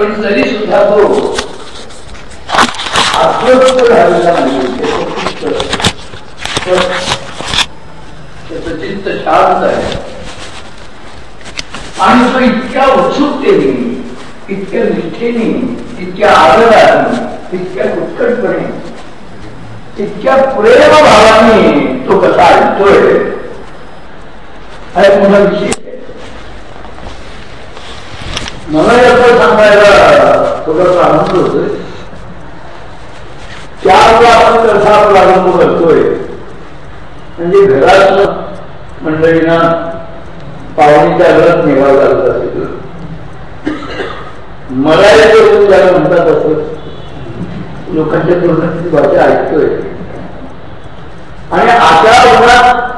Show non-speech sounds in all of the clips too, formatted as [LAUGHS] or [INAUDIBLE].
पण तरी सुद्धा तो अस्वस्थ झालेला नाही. त्याचं चित्त शांत आहे. आणि तो इतक्या उत्सुकतेने इतक्या निष्ठेने इतक्या आदराने इतक्या उत्कटपणे इतक्या प्रेमभावाने तो कसा ऐकतोय हा एक मोठा विषय मला याचं सांगायला थोडासा आनंद होतोय चार आपण कसा प्रारंभ करतोय म्हणजे घरात मंडळींना पाहुणीच्या घरात निवाळ घालत असेल मराठी करून ज्याला म्हणतात असं लोकांच्या तोंडाची भाषा ऐकतोय आणि अशा उन्हात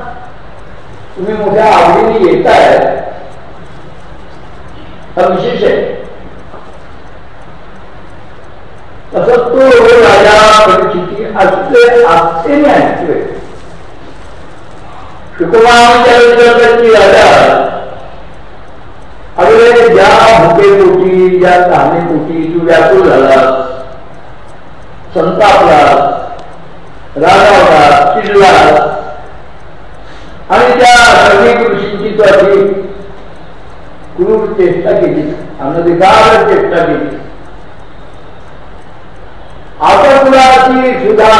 तुम्ही मोठ्या आवडीने येताय. हा विशेष आहे. तसं तो राजा परिस्थिती असते आस्थेने ऐकतोय राजा अरे ज्या भुकेपोटी ज्या तहानेपोटी तू व्याकुळ झालास संतापलास आणि त्या सगळी ऋषींची तू अशी क्रूर चेष्टा केली अनधिकार चेष्टा केली आता तुला ती सुधा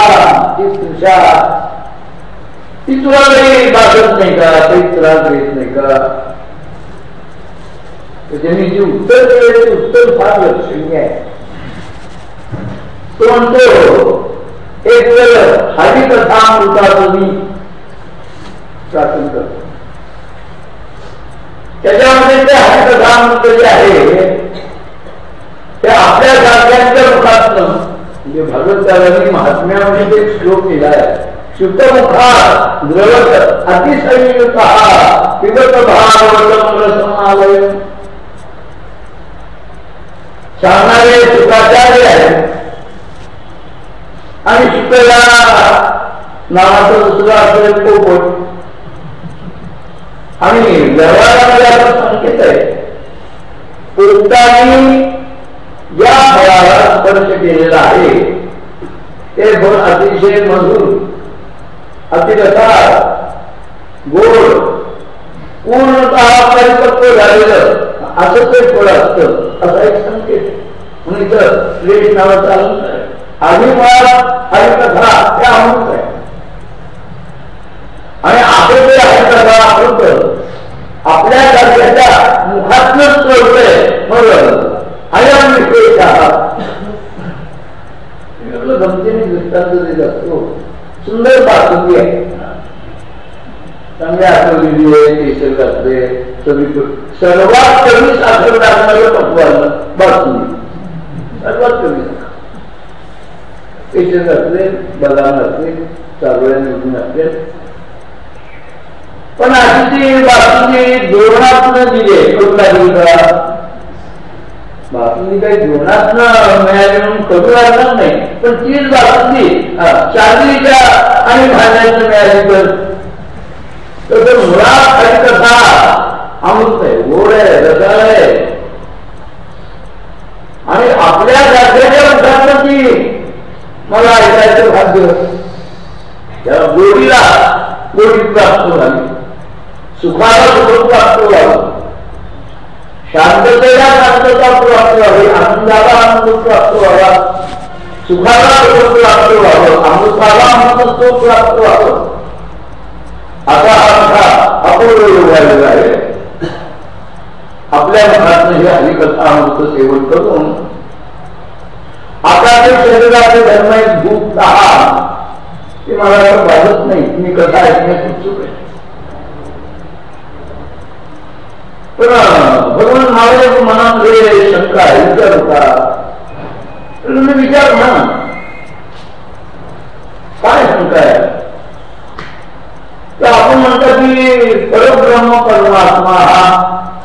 ती तृषा ती तुला काही बाधत नाही का काही त्रास देत नाही का त्यांनी जे उत्तर दिले ते उत्तर फार लक्षणीय आहे तो म्हणतो एक वेळ हरिकथामृताचं मी वाचन करतो त्याच्यामध्ये ते हरिकथामृत जे आहे ते आपल्या सारख्यांच्या मुखातनं म्हणजे भगवत्यालांनी महात्म्यामध्ये ते एक श्लोक लिहिला आहे शुद्धमुखा द्रवत अतिसंयुक्त पिबत भावतम रसमालय सांगणारे शुकाचार्य आहेत आणि शुक्ला नावाचं दुसरं असेल पोपट. आणि व्यवहारामध्ये आपण संकेत आहे. पोपटाने या फळाला स्पर्श केलेला आहे. ते फळ अतिशय मधुर अतिरसार गोड पूर्णतः परिपक्व झालेलं असं ते फळ असतं असा एक संकेत. म्हणून इथं श्रेष्ठ नावाचा अलंकार आहे. आधी मुळात हरिकथा हे अमृत आहे. आणि आपण जे आहे कथा अमृत आपल्या दर्जाच्या मुखातनच कळतंय म्हणून गमतीने दृष्टांत देत असतो सुंदर बातमी आहे. चांगल्या आठवलेली आहे केशर घातले सर्वात कमी साखर टाकणारं पटवाल बातमी सर्वात कमी केशर घातले बदाम घातले चालवड्या निवडून घातले पण अशी ती बातमी धोरणातून दिली आहे कुठला बातमी काही जीवनात मिळाली म्हणून कमी लागणार नाही. पण तीच बातमी चांदीच्या आणि भाज्याचं मिळाली तर मुळात खरी कथा अमृत आहे गोड आहे रसाळ आहे. आणि आपल्या राज्याच्या मुखात ती मला ऐकायचं भाग्य. त्या गोडीला गोडी प्राप्त झाली. सुखाला सुख प्राप्त झालं. शांततेला शांतता प्राप्त व्हावी आनंदाला आनंद प्राप्त व्हावा सुखाला सुख प्राप्त व्हावं अमृताला अमृत प्राप्त व्हावं आता हा अपूर्व झालेला आहे आपल्या मनात हे हरिकथा अमृत सेवन करून आता ते शरीराचे धर्म एक भूक आहात ते मला वाटत नाही मी कथा ऐकण्यास उत्सुक आहे पण भगवान महाराज मनामध्ये शंका विचार होता. तुम्ही विचार म्हणा काय शंका आहे? तर आपण म्हणतो की परब्रह्म परमात्मा हा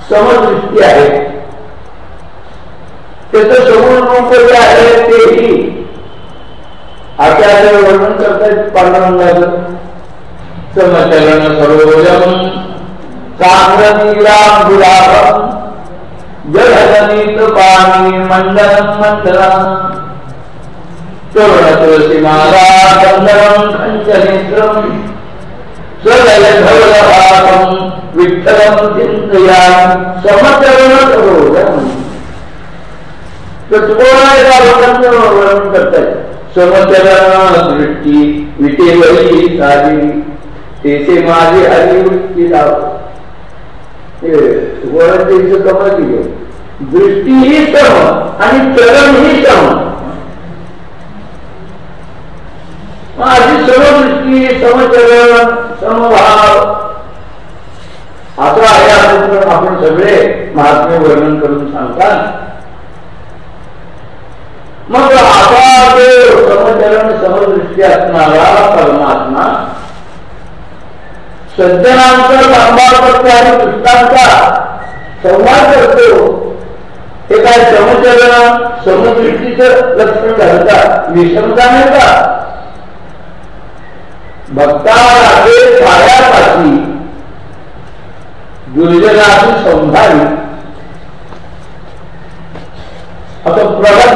समदृष्टी आहे. त्याचं सगुण रूप जे आहे तेही. आचार्य वर्णन करतायत पांडुरंगाचं. समचलन सरोजम साग्रतीलांबुलाभम जलजनित पाणी मंडलम मंडलम तरुण तुळसी माला कंदरम खंचनेत्रम स्वलयधवलभासम विठ्ठलम चिंतयाम समचरण करोजम वर्णन करताय समचरण दृष्टी विटेवरी साधी तेथे माझे हरिवृत्ती लाव वरतीचं कमल दिलं दृष्टी ही सम आणि चरण ही सम. माझी दृष्टी समचरण समभाव असं आहे आपण सगळे महात्मे वर्णन करून सांगतात. मग आता जो समचरण समदृष्टी असणारा परमात्मा सज्जनांचा सांभाळ आणि दुष्टांचा संवाद करतो. हे काय समचरण समदृष्टीचं लक्षण घालतात विषमता नाही का? भक्ताचे पायापाशी दुर्जनाची संभाळी असं प्रगत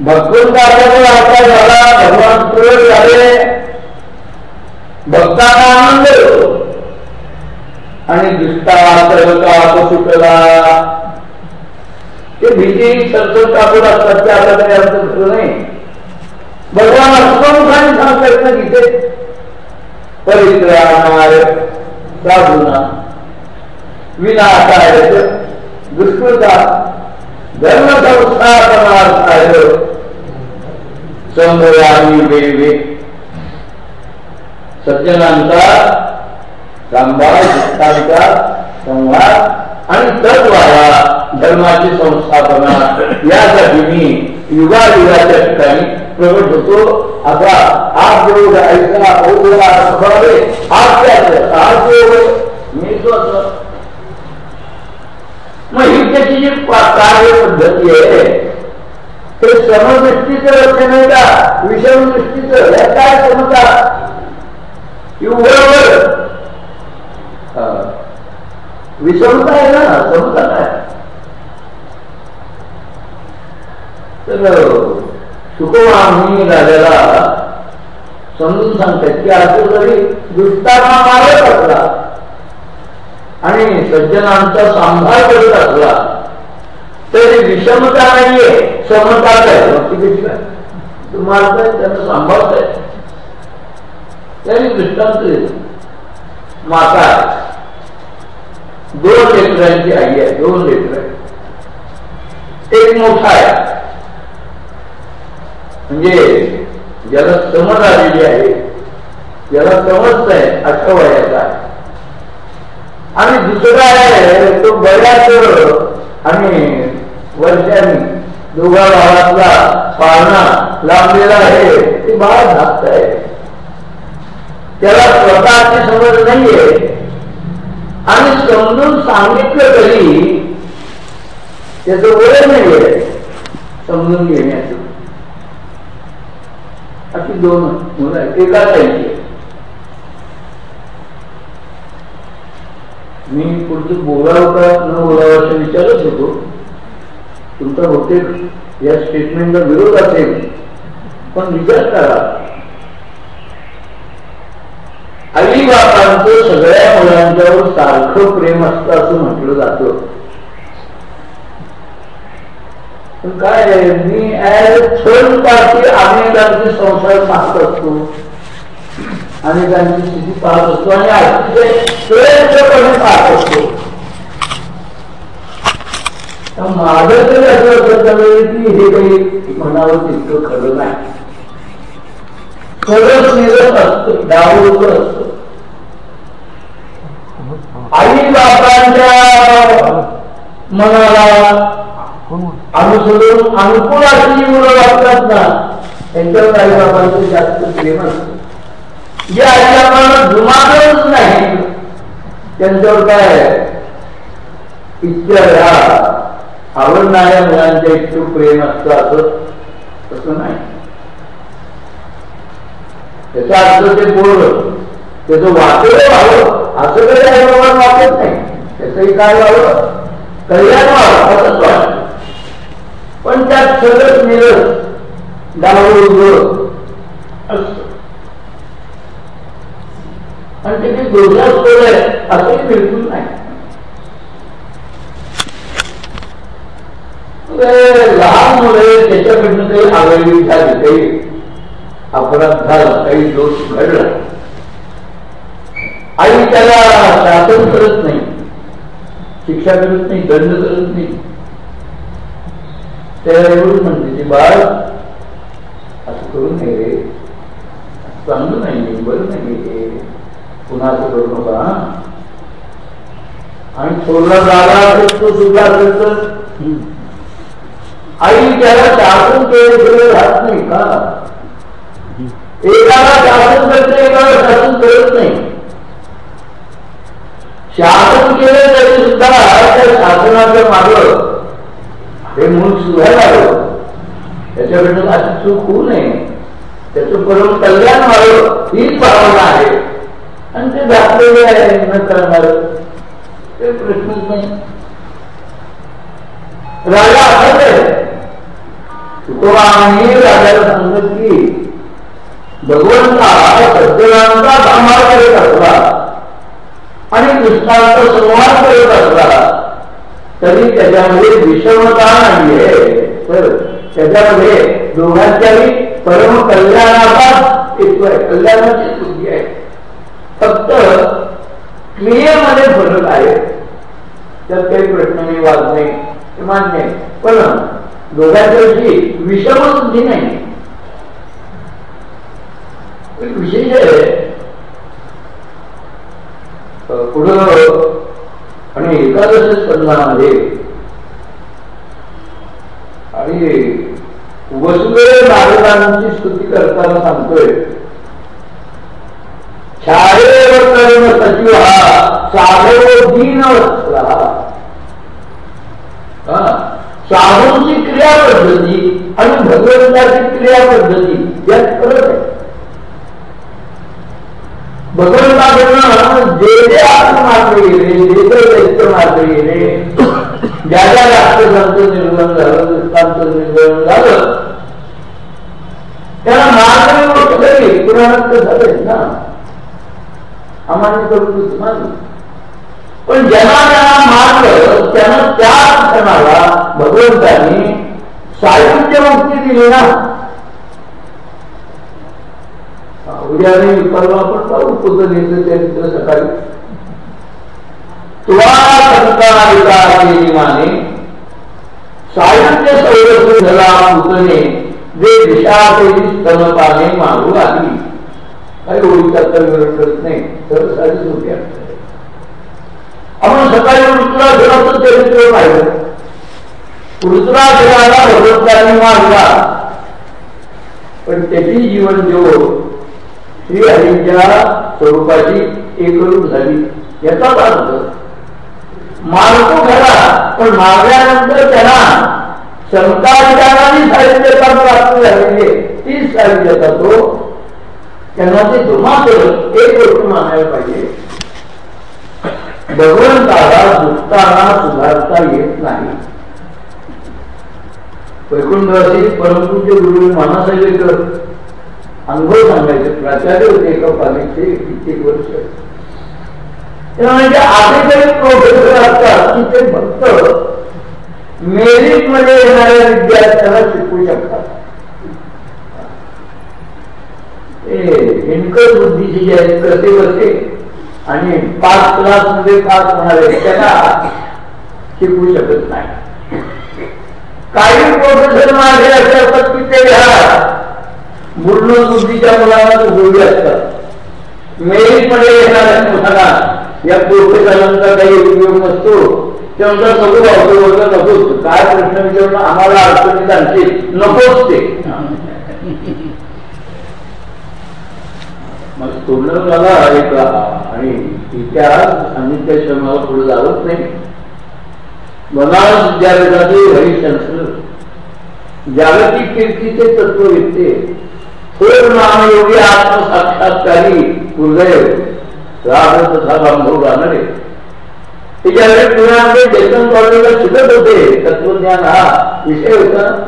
भक्तून आता झाला भगवान प्रयोग झाले भक्तांना आनंद होतो आणि दुष्टा सर्वता सुटला. ते भीती सरसर कापूर असतात ते आता काही अर्थ खरं नाही. भगवान अस्ममुखाने सांगतात ना तिथे परित्राणाय साधुना. विनाशाय दुष्कृता. धर्म संस्थापनार्थाय संभयामी वेवे सज्जनांचा सांभाळ शिक्षांचा संवाद आणि तत्वाला धर्माची संस्थापना यासाठी मी युगायुगाच्या ठिकाणी प्रगट होतो. आता आज योग ऐसा ओघा स्वभावे आज आज मी स्वतः. मग ही त्याची जी कार्य पद्धती आहे ते समदृष्टीचं रक्षण आहे का? विषम दृष्टीचं काय समजा विषमता आहे ना समता काय तर सुखवामी राजाला समजून सांगतात की असं जरी दुष्टांना मारत असला आणि सज्जनांचा सांभाळ करत असला तरी विषमता नाहीये समता काय मग ती कशी काय तुम्हाला त्यांना सांभाळताय त्यांनी दृष्टांत माता दोन लेकरांची आई आहे दोन लेकर एक मोठा आहे. म्हणजे ज्याला समज आलेली आहे ज्याला समजत आहे अठरा वयाचा. आणि दुसरा आहे तो बऱ्याच आणि वर्षांनी दोघा भावातला पाळणा लांबलेला आहे ते बाळ धापत आहे त्याला स्वतःची समज नाहीये. आणि समजून सांगितलं तरी त्याच वय नाहीये समजून घेण्याचं. अशी दोन मुलं एका ताईची मी पुढचं बोलावं का न बोलावं असं विचारच होतो. तुमचा बहुतेक या स्टेटमेंटला विरोध असेल. पण विचार करा. आईबापांचं सगळ्या मुलांच्यावर सारखं प्रेम असतं असं म्हटलं जात. काय मी ऍज थर्ड पार्टी अनेकांचे संसार पाहत असतो. अनेकांची स्थिती पाहत असतो आणि अतिशय श्रेष्ठपणे पाहत असतो. माझं तरी असं असं की हे काही म्हणावं तितकं खरं नाही. खरंच निरत असत डावलूक असत. आई बापांच्या मनाला अनुसरून अनुकूल अशी मुलं वाटतात ना त्यांच्यावर आई बाबांचं जास्त प्रेम असत जे आई बाबांना जुमानच नाही. त्यांच्यावर काय इतक्या आवडणाऱ्या मुलांच्या इतकं प्रेम असतं असं तसं नाही. त्याचा अर्थ ते बोल त्याचं वाचलं व्हावं. असं काही आई बाबा वाचत नाही. त्याचंही काय व्हावं? कल्याण व्हावं असंच वाटत पण त्यात सगळंच निरस डावं असत. आणि त्याची काही दोषास्पद आहे असंही बिलकुल नाही. म्हणजे लहान मुले त्याच्याकडनं काही आगळी झाली काही अपराध झाला काही दोष घडला. आई त्याला शासन करत नाही शिक्षा करत नाही दंड करत नाही. त्याला एवढं म्हणते ते बाळ असं करू नये. रे चांगलं नाही बरं नाही हे. पुन्हा असं करू नका. आणि थोडा जागा असेल तो सुद्धा असेल तर आई त्याला शासन केलं राहत नाही का? एकाला शासन करते एकाला शासन करत नाही. शासन केलं तरी सुद्धा त्या शासनाचं माग हे मूळ सुधायला हवं त्याच्याकडनं अशी चूक होऊ नये. त्याचं परम कल्याण व्हावं हीच भावना आहे. आणि ते घातलेले आहे न करणार. ते प्रश्नच नाही. राजा असंच आहे. तुकोबांनी राजाला सांगत की भगवंता सज्जनांचा सांभाळ करत असला? आणि कृष्णाचा संवाद करत असला तरी त्याच्यामध्ये विषमता नाहीये. तर त्याच्यामध्ये दोघांच्याही परम कल्याणाचा हेतू आहे. कल्याणाची बुद्धी आहे. फक्त क्रियेमध्ये फरक आहे. तर काही प्रश्न मी वाद नाही मान्य पण दोघांच्याशी विषम बुद्धी नाही विशेष आहे पुढं आणि एकादश स्कंदामध्ये आणि वसुदेव नारदांची स्तुती करताना सांगतोय छायेवर कर्म सचिव हा साधव दीन साधूंची क्रिया पद्धती आणि भगवंताची क्रिया पद्धती यात फरक आहे. भगवंताकडनं जे जे आपण मात्र गेले जे जे दैत्य मात्र गेले ज्या ज्या राष्ट्रसंत निर्माण झालं दृष्टांत निर्माण झालं त्याला मार्ग गोष्ट झाली पुराणात झाले ना. आम्हाला करून मानली पण ज्यांना त्यांना मार्ग त्यांना त्या क्षणाला भगवंतांनी साहित्य मुक्ती दिली ना. उद्या नाही परवा पण पाहू पुतणीचं चरित्र सकाळी. तुला संतानाने साहित्य संरक्षण झाला पुतणे जे स्तनपाने मागू काही ओळीचा तर करत नाही. तर साडी सोपी आपण सकाळी वृत्रासनाचं चरित्र पाहिलं. वृत्रासनाला भगवंतांनी मारला. पण त्याची जीवन जेव श्रीहरींच्या स्वरूपाची एकरूप झाली. याचा अर्थ मारतो खरा पण मारल्यानंतर त्यांना शंकाचाराने साहित्यता प्राप्त झालेली तीच साहित्यता तो त्यांना ते धुमात्र एक गोष्ट मानायला पाहिजे. भगवंताला दुखताना सुधारता येत नाही. वैकुंठवासी परमपूज्य गुरु मानासाहेब अनुभव सांगायचे. प्राचार्य होते एका पालिकेचे कित्येक वर्ष. म्हणजे आधी प्रोफेसर असतात की ते फक्त मेरिटमध्ये येणाऱ्या विद्यार्थ्यांना शिकवू शकतात. हिणकट बुद्धीचे जे आहेत कसे बसे आणि पाच क्लासमध्ये पास होणारे त्यांना शिकवू शकत नाही. काही प्रोफेसर माझे असे असतात की ते घ्या मूर्ण बुद्धीच्या मुलाला उपयोगी असतात. मेरिट येणाऱ्या मुलांना या प्रोफेसरांचा काही उपयोग नसतो. त्यांचा नको नकोच काय प्रश्न विचारून आम्हाला अडचणी आणते नकोच ते. मग तोंड मला एक आणि इतिहास आणि त्या श्रमाला पुढे जावत नाही. मला विद्यापीठाचे हरिशंकर जागतिक कीर्तीचे तत्व घेते थोर नामयोगी आत्मसाक्षात्कारी हृदय राग तथा अनुभव राहणारे त्याच्यावेळी पुण्यामध्ये डेक्कन कॉलेजला शिकत होते. तत्वज्ञान हा विषय होता.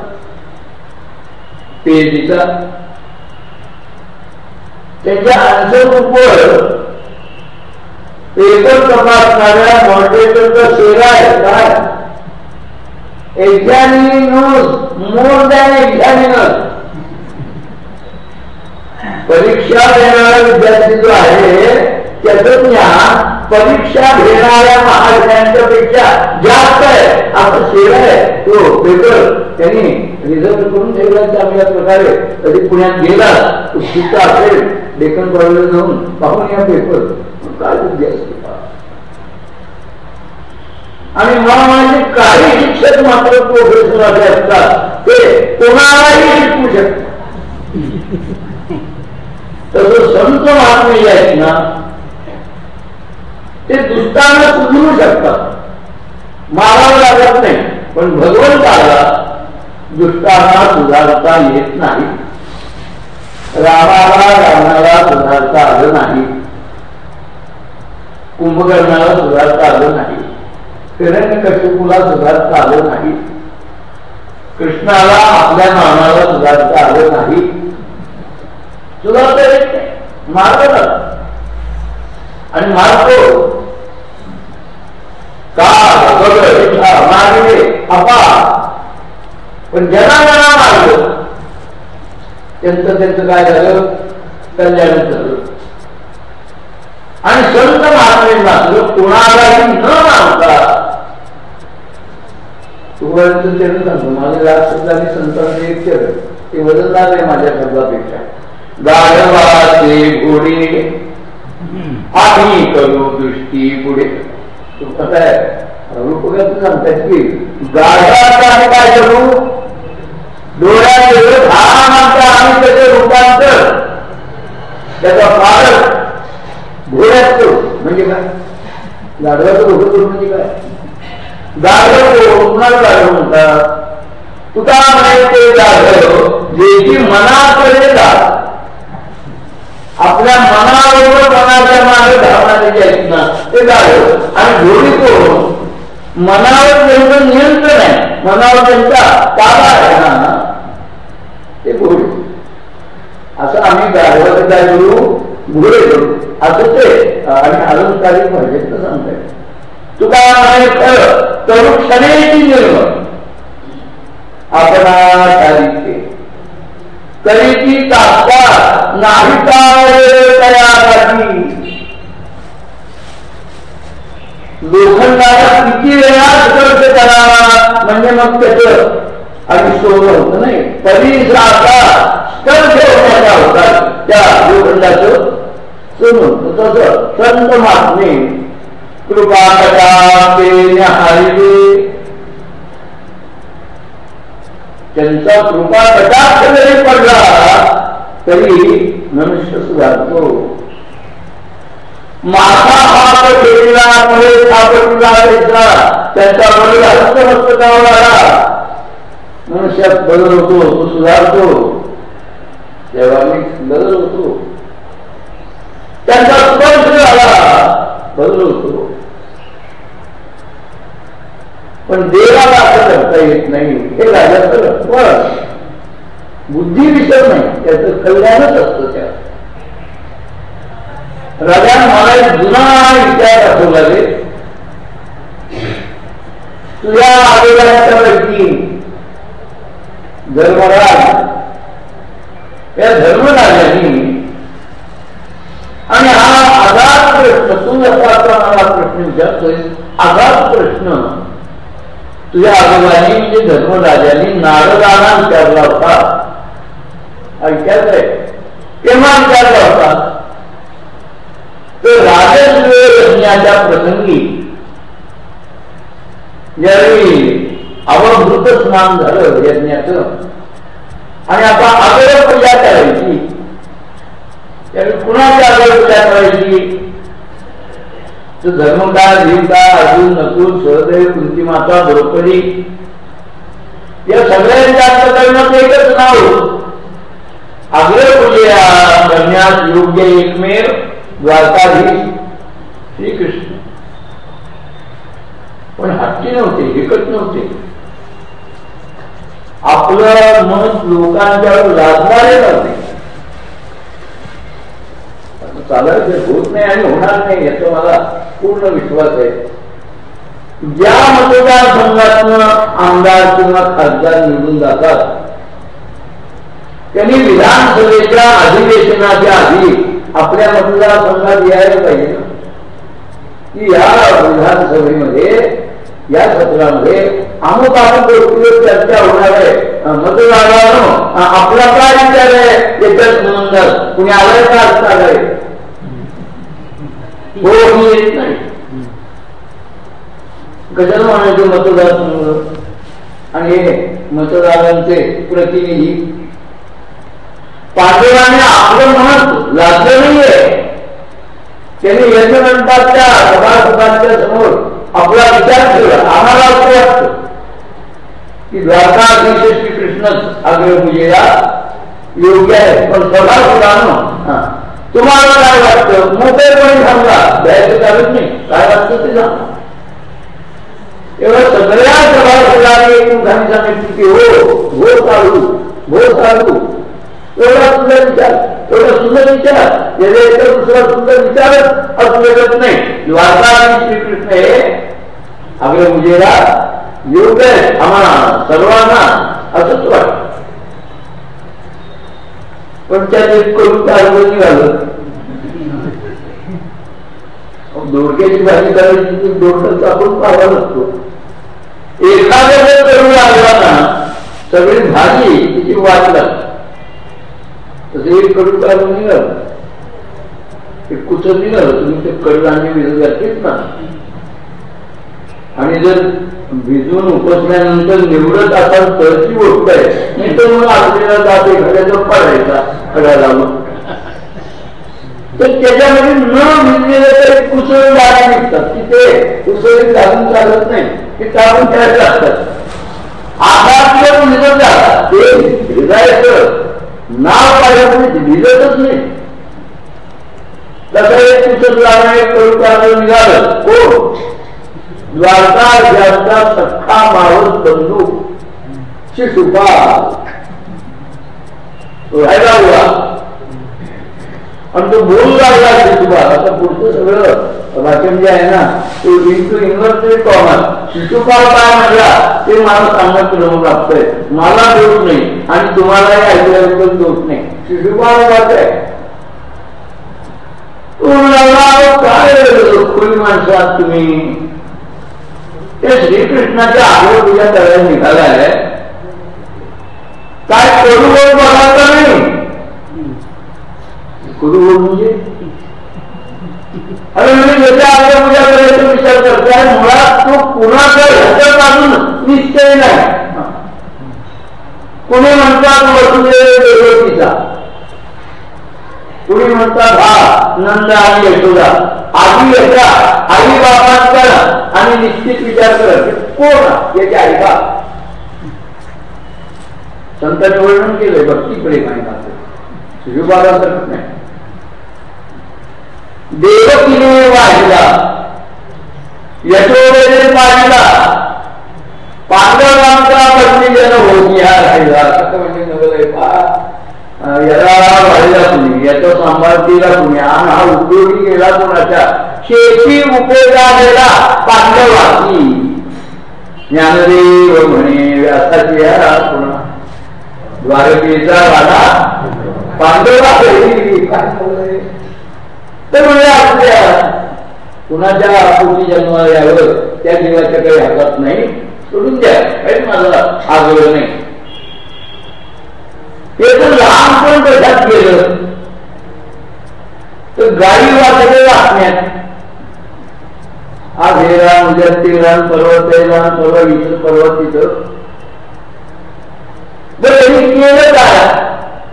पीएचडीचा. त्यांच्या आन्सर बुकवर पेपर तपासणाऱ्या मॉडरेटरचा शेरा आहे. काय? Examining examiners more than examiner परीक्षा देणारा विद्यार्थी जो आहे त्याचं ज्ञान परीक्षा घेणाऱ्या महाविद्यालयांच्या पेक्षा जास्त आहे. असं शेर आहे. हो, तो पेपर त्यांनी रिझर्व करून ठेवला चांगल्या प्रकारे. कधी पुण्यात गेला तो असेल डेकन कॉलेजला जाऊन पाहून या पेपर काय बुद्धी असते आणि मला काही शिक्षक मात्र प्रोफेसर असे असतात. ते कोणालाही शिकवू शकतात. तर जो संत महात्मे आहेत ना ते दुष्टांना सुधरू शकतात? मारावं लागत नाही. पण भगवंताला दुष्टांना सुधारता येत नाही. रामाला रावणाला सुधारता आलं नाही. कुंभकर्णाला सुधारता आलं नाही. हिरण्य कश्यपूला सुधारता आलं नाही. कृष्णाला आपल्या मानाला सुधारता आलं नाही. सुधारता येत नाही मारला आणि मारतो का मारले अपा पण ज्यांना ज्यांना मारलं त्यांचं त्यांचं काय झालं? कल्याण झालं. आणि संत महात्मे मात्र कोणालाही न मानता तुम्हाला चरण सांगतो माझे राज शब्द संतांचे एक चरण ते बदलणार आहे माझ्या शब्दापेक्षा. गाढवाचे घोडे आम्ही करू दृष्टी पुढे कसं आहे रूपगत सांगतात की गाढवाचा आम्ही काय करू डोळ्यात धारा मागता आम्ही त्याचे रूपांतर। त्याचा फारक घोड्यात करू म्हणजे काय गाढवाचं डोकं करू म्हणजे काय गाढव कुणाला गाढव म्हणतात तुका म्हणे गाढव जे की मनाकडे जात आपल्या मनाबरोबर मनाच्या मागे धावणारी जे आहेत ना ते गाढव. आणि घोडी कोण? मनावर त्यांचं नियंत्रण आहे. मनावर त्यांचा ताबा आहे ना ते घोडे. असं आम्ही गाढवाचं काय करू? घोडे करू. असं ते आणि अलंकारिक भाषेत सांगताय. तुका खरं तरुण क्षणेची निर्मळ. आपण करीची तात्काळ नाही तयासाठी लोखंडाला किती वेळा स्पर्श करावा म्हणजे मग त्याच आणि शोध होत नाही. तरी परिसराचा स्पर्श होण्याचा होता. त्या लोखंडाचं सोडून तसं संत महात्मे कृपा कटा ते हरिले त्यांचा कृपा कटाक्ष जरी पडला तरी मनुष्य सुधारतो. माझा हात ठेवला पुढे सापडला त्याचा त्यांचा बदल हस्तमस्तकावर आला. मनुष्यात बदल होतो तो सुधारतो. तेव्हा मी बदल होतो. त्यांचा स्पर्श झाला बदल होतो. पण देवाला असं करता येत नाही. हे राजाचं लक्ष बुद्धी विषय नाही. त्याचं कल्याणच असतं त्या राजा मला एक जुना विचार दाखवला रे. तुझ्या आजोबाच्या व्यक्ती धर्मराज या धर्मराजांनी आणि हा आघात प्रश्न तू जसा मला प्रश्न विचारतोय आघात प्रश्न तुझ्या आजोबांनी म्हणजे धर्मराजांनी नारदाना विचारला होता. ऐकायचंय तेव्हा विचारला होता? तर राजस्व यज्ञाच्या प्रसंगी. ज्यावेळी अवभूत स्नान झालं यज्ञाचं. आणि आता आदर पूजा करायची. त्यावेळी कुणाची आदर पूजा करायची? तर धर्मकाळ अर्जुन नकुल सहदेव कुंती माता द्रौपदी. या सगळ्यांच्या अंतकरणात एकच नाव. आग्रह पूजा करण्यास योग्य एकमेव द्वारकाधीश श्रीकृष्ण. पण हट्टी नव्हते एकच नव्हते. आपलं मत लोकांच्यावर लादणारे नव्हते. चालायचं होत नाही आणि होणार नाही याचा मला पूर्ण विश्वास आहे. ज्या मतदारसंघातून आमदार किंवा खासदार निवडून जातात त्यांनी विधानसभेच्या अधिवेशनाच्या आधी आपल्या मतदारसंघात यायला पाहिजे ना. की या विधानसभेमध्ये या सत्रामध्ये अमुक अमुक गोष्टीवर चर्चा होणार आहे. मतदारानं आपला काय विचार आहे? याच्यात संबंधात कुणी आलाय का असणार आहे हो मी येत नाही. कशाला म्हणायचं मतदार संघ आणि मतदारांचे प्रतिनिधी पांडवांनी आपलं म्हणत लादलं नाहीये. त्यांनी यशवंताच्या सभासदांच्या समोर आपला विचार केला. आम्हाला असं वाटत की द्वारकाधीश श्रीकृष्णच अग्रपूजेला योग्य आहे. पण सभासदानं तुम्हाला काय वाटतं? मोठेपणे सांगा द्यायचं कारण नाही. काय वाटतं ते सांगा एवढं सगळ्या सभासदांनी एकूण सांगितलं की हो हो चालू हो चालू. एवढा सुंदर विचार एवढा सुंदर विचार. याचा इतर दुसरा सुंदर विचारच असू शकत नाही. द्वारका आणि श्रीकृष्ण हे आपल्या अग्रपूजेला योग्य आहे. आम्हाला सर्वांना असंच वाटतं. पण त्यात एक करून कार्य निघालं दोडक्याची भाजी करायची दोडक्याचा आपण पाहावा लागतो. एखाद्या जर करू लागला ना सगळी भाजी तिची वाट लागते. तसं एक कडू काढून निघालं. एक कुचर निघालं? तुम्ही ते कडधान्य विरोध घातलीच ना. आणि जर भिजून उपसल्यानंतर निवडत असाल तरची गोष्ट आहे. नाही तर मग आपल्याला जात एखाद्याचा पडायचा खड्या मग. तर त्याच्यामध्ये न भिजलेलं तर कुसळ डाळ निघतात. की ते कुसळी घालून चालत नाही. ते टाकून ठेवायचे असतात. आधार निघत जातात ते भिजायचं नाव पाहिजे भिजतच नाही. तसं एक कुसळ लावणे करून निघालं. कोण? द्वारका सख्खा मावस बंधू. शिशुपाल. राहिला हुआ आणि तो बोलू लागला आता पुढचं सगळं वाचन जे आहे ना ते इंटू इंग्रज कॉमन शिशुपाल काय म्हणला? ते मला सांगत लागतंय. मला दोष नाही. आणि तुम्हालाही ऐकल्याबद्दल दोष नाही. शिशुपाल वाच आहे काय खोली माणसात तुम्ही. ते श्रीकृष्णाच्या आग्रह पूजा करायला निघाला आहे काय करू बघायचं नाही. करू म्हणजे? अरे मी याच्या आग्रह पूजा करायचा विचार करताय मुळात तो कुणाचा ह्याच्यात अजून निश्चय नाही. कोणी म्हणतात वसुदेव देवतीचा कुणी म्हणतात हा नंद आणि यशोदा. आधी याचा आई बापांचा आणि निश्चित विचार करत कोण याचे आई बाप. संतांनी वर्णन केलंय भक्ती प्रेम आहे मात्र शिवबाबासारखं नाही. देवकीने वाहिला यशोदेने पाहिला. पांडवांचा पत्नी जन होती हा राहिला. असं म्हणजे नवलय. पा याला वाढीला तुम्ही याच्या सांभाळ केला तुम्ही आणि हा उपयोगी केला कोणाच्या शेती उपयोगा गेला पांडवाची ज्ञानदेव म्हणे व्यासाची या पुन्हा द्वारकेचा वाडा पांडवा तर म्हणजे आपल्या कुणाच्या पोटी जन्माला यावं त्या जीवाच्या काही हातात नाही सोडून द्या. काही माझा आग्रह नाही. एकूण लहानपण कशात गेलं. तर गाडी वाचले वाचण्यात. आज हे रान उद्या ते रान पर्वत हे रान परवा इथं पर्वत तिथं. बरं केलं काय?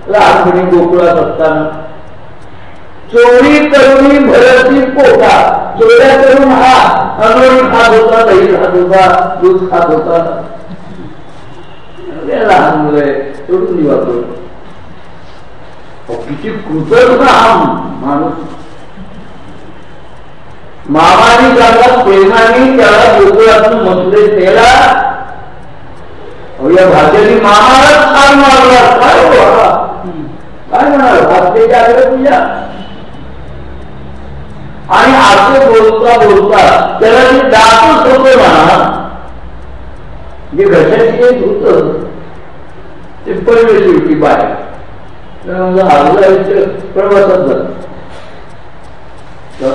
लहानपणी गोकुळात असताना. चोरी करून भरती पोटा. चोऱ्या करून हा अनोळी खात होता दही खात होता दूध खात होता. लहान मुलं आहे सोडून दिवा करून किती कृतज्ञ हा माणूस. मामानी त्याला प्रेमाने त्याला गोकुळातून म्हटले त्याला या भाषेने मामालाच काय मारला? काय हो काय म्हणाल? भाषेच्या आग्रह तुझ्या? आणि असे बोलता बोलता त्याला जे दातच होतो ना जे घशाची एक होत ते पडले शेवटी बाहेर. अर्धा प्रवासात झालं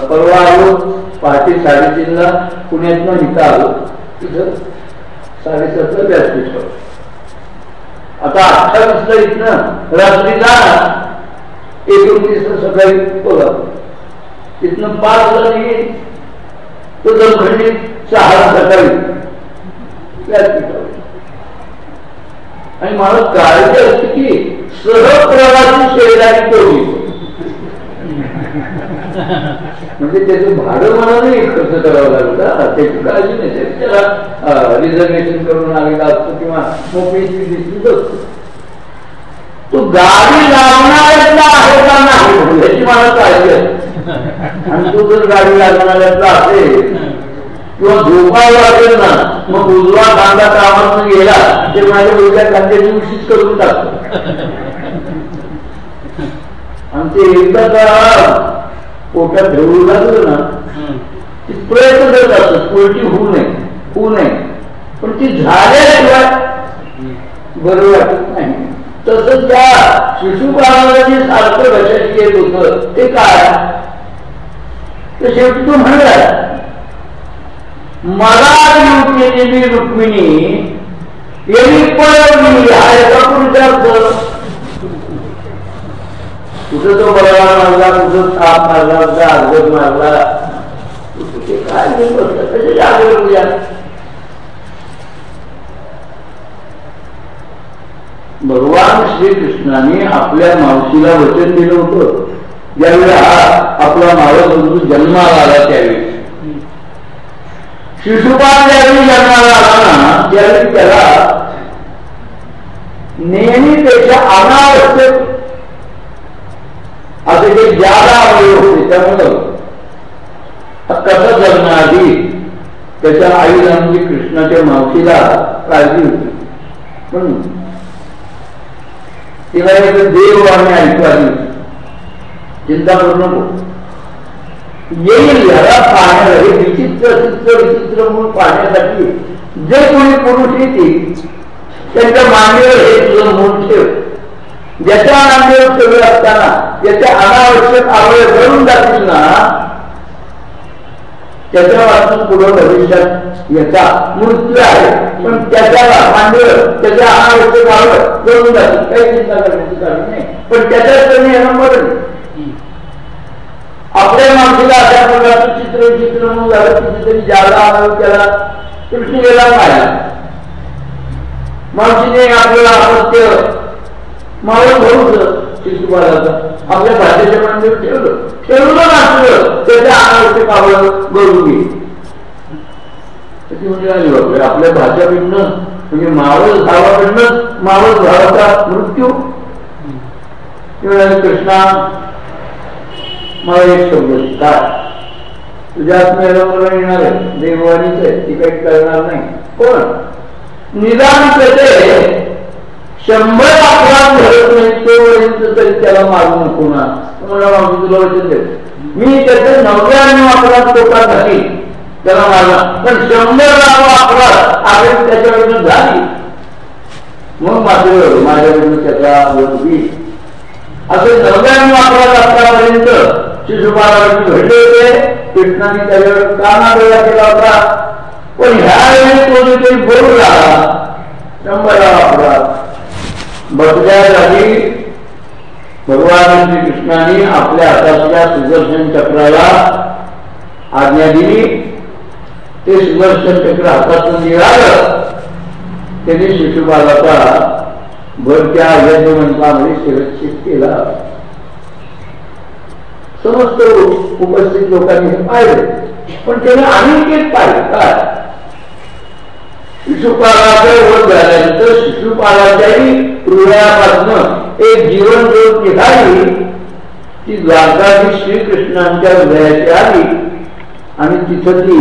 परवा आलो पहाटे साडेतीनला पुण्यातनं इथं आलो. तिथं साडेसातला व्यासपीठ आता अठ्ठावीसला इथनं रात्री जाणार एकोणतीस सकाळी कोल्हापूर तिथनं पाचला निघेल. तो जमखंडीत सहा सकाळी. व्यासपीठावर आणि मला काळजी असते की सहप्रवासी शेजारी कोणी? म्हणजे त्याचं भाडं मला नाही खर्च करावं लागतं त्याची काळजी नाही. त्याला रिझर्वेशन करून आलेला असतो किंवा मोकळीची दिसलीच असतो तो गाडी लावणाऱ्याचा आहे का नाही? याची मला काळजी असते आणि तो जर गाडी लागणाऱ्याचा असेल किंवा झोपायला असेल ना मग उजवा कांदा कामात गेला ते माझ्या उजव्या कांद्याची उशीच करून टाकतो. आणि ते एकदा का पोटात ठेवू लागलं ना ती प्रयत्न करत होऊ नये होऊ नये. पण ती झाल्याशिवाय बरं वाटत नाही. तसं त्या शिशुपालाला जे सारखं घशाची येत होत ते काय? तर शेवटी तो म्हणला मला येऊ केलेली रुक्मिणी यांनी पळवली हा याचा पुरुषार्थ कुठं तो बरोबर मारला कुठं साप मारला कुठं अर्धत मारला? भगवान काय कृष्णाने भगवान श्रीकृष्णाने आपल्या मावशीला वचन दिलं होतं. ज्यावेळी हा आपला मावळ बंधू जन्माला आला त्यावेळी. शिशुपाल ज्यावेळी जन्माला आला ना त्यावेळी त्याला नेहमी त्याच्या अनावश्यक असे जे ज्यादा आवडले होते त्यामुळं कसं जगण्याआधी त्याच्या आईला म्हणजे कृष्णाच्या मावशीला काळजी होती. पण तिला देव आणि ऐकू आली. चिंता करू नको. येईल याला पाहण्याला हे विचित्र चित्र विचित्र म्हणून पाहण्यासाठी जे कोणी पुरुष येतील त्यांच्या मांडीवर हे तुझं मूल ठेव ज्याच्या मांडीवर सगळं असताना ज्याच्या अनावश्यक आवड घडून जातील ना त्याच्या वाचून पुढे भविष्यात याचा मृत्यू आहे पण त्याच्या मांडीवर त्याच्या अनावश्यक आवड घडून जातील काही चिंता करण्याची कारण नाही पण त्याच्यात त्यांनी येणं मरण आपल्या माणसाला अशा प्रकारचं चित्र विचित्र म्हणून झालं कितीतरी ज्याला आनंद केला कृष्ण गेला पाहिला मावशीने आपल्याला अपत्य मावळ भरूच शिशुपालाचा आपल्या भाषेच्या मंदिर ठेवलं ठेवलं नसलं त्याच्या अनावश्यक आवड गळून गेली म्हणजे आपल्या भाषा भाषाकडनं म्हणजे मावळ भावाकडनं मावळ भावाचा मृत्यू। कृष्णा मला एक शब्द काय तुझ्या आत्म्याला येणार आहे देववाणीच आहे ती काही करणार नाही. पण निदान कसे शंभर अपराध नाही तोपर्यंत तरी त्याला मारू नको ना. मला तुला वचन देतो. मी त्याचे नव्याण्णव अकरा तोटा झाली. त्याला मारला. पण शंभर अकरा आपण त्याच्याकडनं झाली. मग मात्र माझ्याकडून त्याचा होईल. असे नव्याण्णव अकरा आतापर्यंत शिशुपालावरती घडले होते कृष्णाने त्याच्यावर काना डोळा केला होता. पण ह्यावेळी कोणीतरी लागला. शंभर अपराध. बसल्या जागी. भगवान श्री कृष्णाने आपल्या हातातल्या सुदर्शन चक्राला आज्ञा दिली. ते सुदर्शन चक्र हातातून निघालं. त्याने शिशुपालाचा भरत्या यज्ञमंत्रामध्ये सुरक्षित केला. समस्त उपस्थित लोकांनी हे पाहिले. पण त्याने अनेक एक पाहिले. काय? शिशुपालाचं वध झाल्यानंतर शिशुपालाच्याही हृदयापासून एक जीवन ज्योत निघाली. ती द्वारकाधी श्रीकृष्णांच्या हृदयाची आली. आणि तिथं ती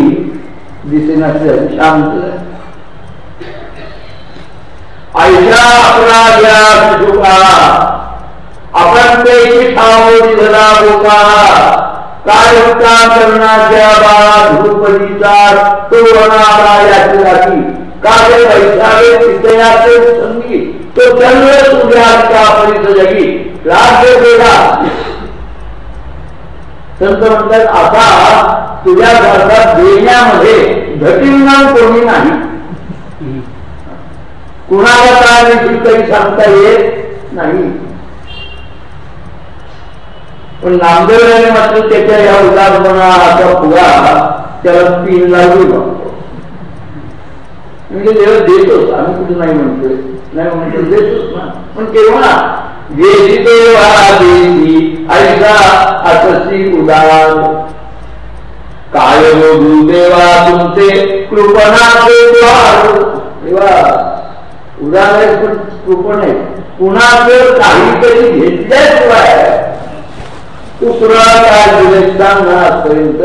दिसेनाशी शांत आयशा अपराध्या शिशुपाला. आपण ते ठाव दिला बोका काय होता करण्याच्या बा धुपदीचा तो वनाला याची राखी काय पैशावे तिथयाचे संगीत तो सर्व तुझ्या का परित जगी। राज्य केला संत म्हणतात आता तुझ्या घरात देण्यामध्ये घटिंगण कोणी नाही। कुणाला काय काही सांगता येत नाही। पण नामदेवाने मात्र त्याच्या या उदाहरणाचा पुरा त्याला पिन लागू लागतो म्हणजे देव देतोच आम्ही कुठे नाही म्हणतोय. नाही म्हणतो देतोच ना. पण केव्हा देशी देवा देशी ऐका असशी उदार. काय हो बोधू देवा तुमचे कृपणाचे द्वार. देवा उदार आहे पण कृपण आहे. कुणाचं काहीतरी घेतल्याशिवाय तुकडा काय दिलेसान आजपर्यंत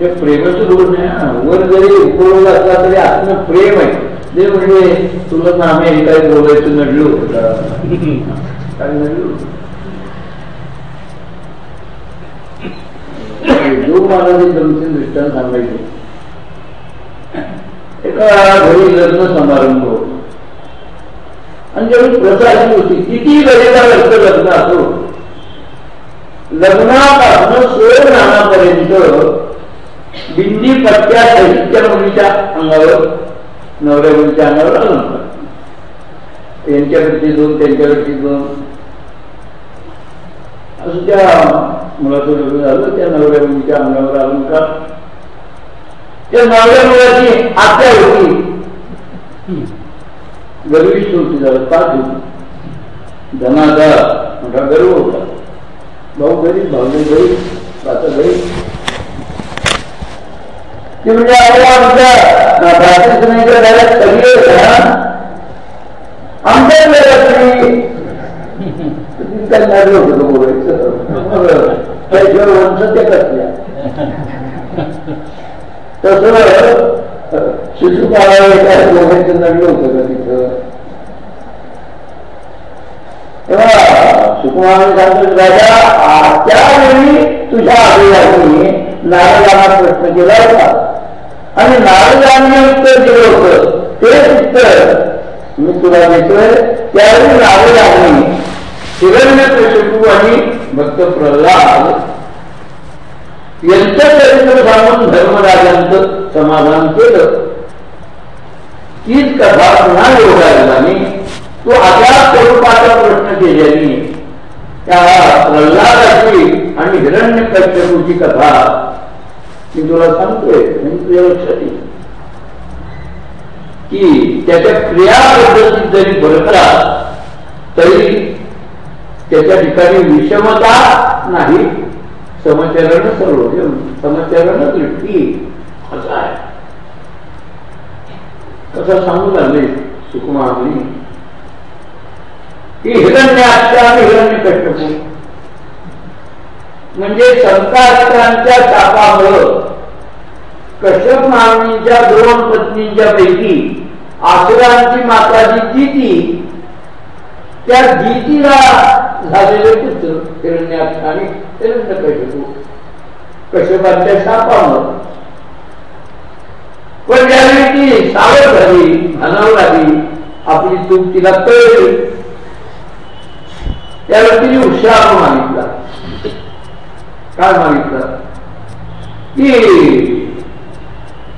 ते प्रेमाचं धोरण आहे वर जरी उपयोग असला तरी आत्म प्रेम आहे. ते म्हणजे तुला ना आम्ही काय बोलायचं नडलो काय नडलो जो महाराज दोन दृष्टांत सांगायचे एका घरी लग्न समारंभ आणि जेवढी प्रथा होती किती वेळेला लग्न असो लग्नापासून सोळ राहण्यापर्यंत बिंदी पट्ट्या सहित मुलीच्या अंगावर नवऱ्या मुलीच्या अंगावर अलंकार त्यांच्याकडची दोन त्यांच्याकडची दोन असं त्या मुलाचं लग्न झालं त्या नवऱ्या मुलीच्या अंगावर अलंकार त्या नवऱ्या मुलाची आत्या होती. गर्विष्ठ होती झालं पाच होती. धनाचा मोठा गर्व होता. भाऊ घरी भावने घरी आता घरी ते म्हणजे आपल्या सगळे आमच्या घरात त्यांना होतं बोलायचं त्याच्यावर वंशत्या कसल्या तसं शिशुपाळा काय बोलायचं होतं का तिथं तेव्हा सुकुमार सांगतो राजा त्यावेळी तुझ्या आजोबांनी नारदांना प्रश्न केला होता. आणि नारदांनी उत्तर दिलं होतं तेच उत्तर मी तुला देतोय. त्यावेळी नारदांनी हिरण्य प्रशिकू आणि भक्त प्रल्हाद यांचं चरित्र सांगून धर्मराजांचं समाधान केलं. तीच कथा पुन्हा योगायोगाने तो अशा स्वरूपाचा प्रश्न केल्याने त्या प्रल्हादाची आणि हिरण्य कश्यपूची कथा मी तुला सांगतोय तुझ्या लक्षात येईल. की त्याच्या क्रिया पद्धतीत जरी भरकला तरी त्याच्या ठिकाणी विषमता नाही. समचरण सर्व समचरण दृष्टी असं आहे. असं सांगू लागले सुकुमारनी? ती हिरण्याच्या आणि हिरण्य कष्टपू म्हणजे संतांच्या तापामुळं कश्यप मागणीच्या दोन पत्नींच्या पैकी आसुरांची माता जी जीती त्या जीतीला झालेले पुत्र हिरण्याक्ष आणि हिरण्य कश्यपू. कश्यपांच्या शापामुळं पण ज्यावेळी ती सावध झाली म्हणावं लागली आपली चूक तिला कळली. त्या व्यक्तीने हुशार मागितला. काय मागितलं? की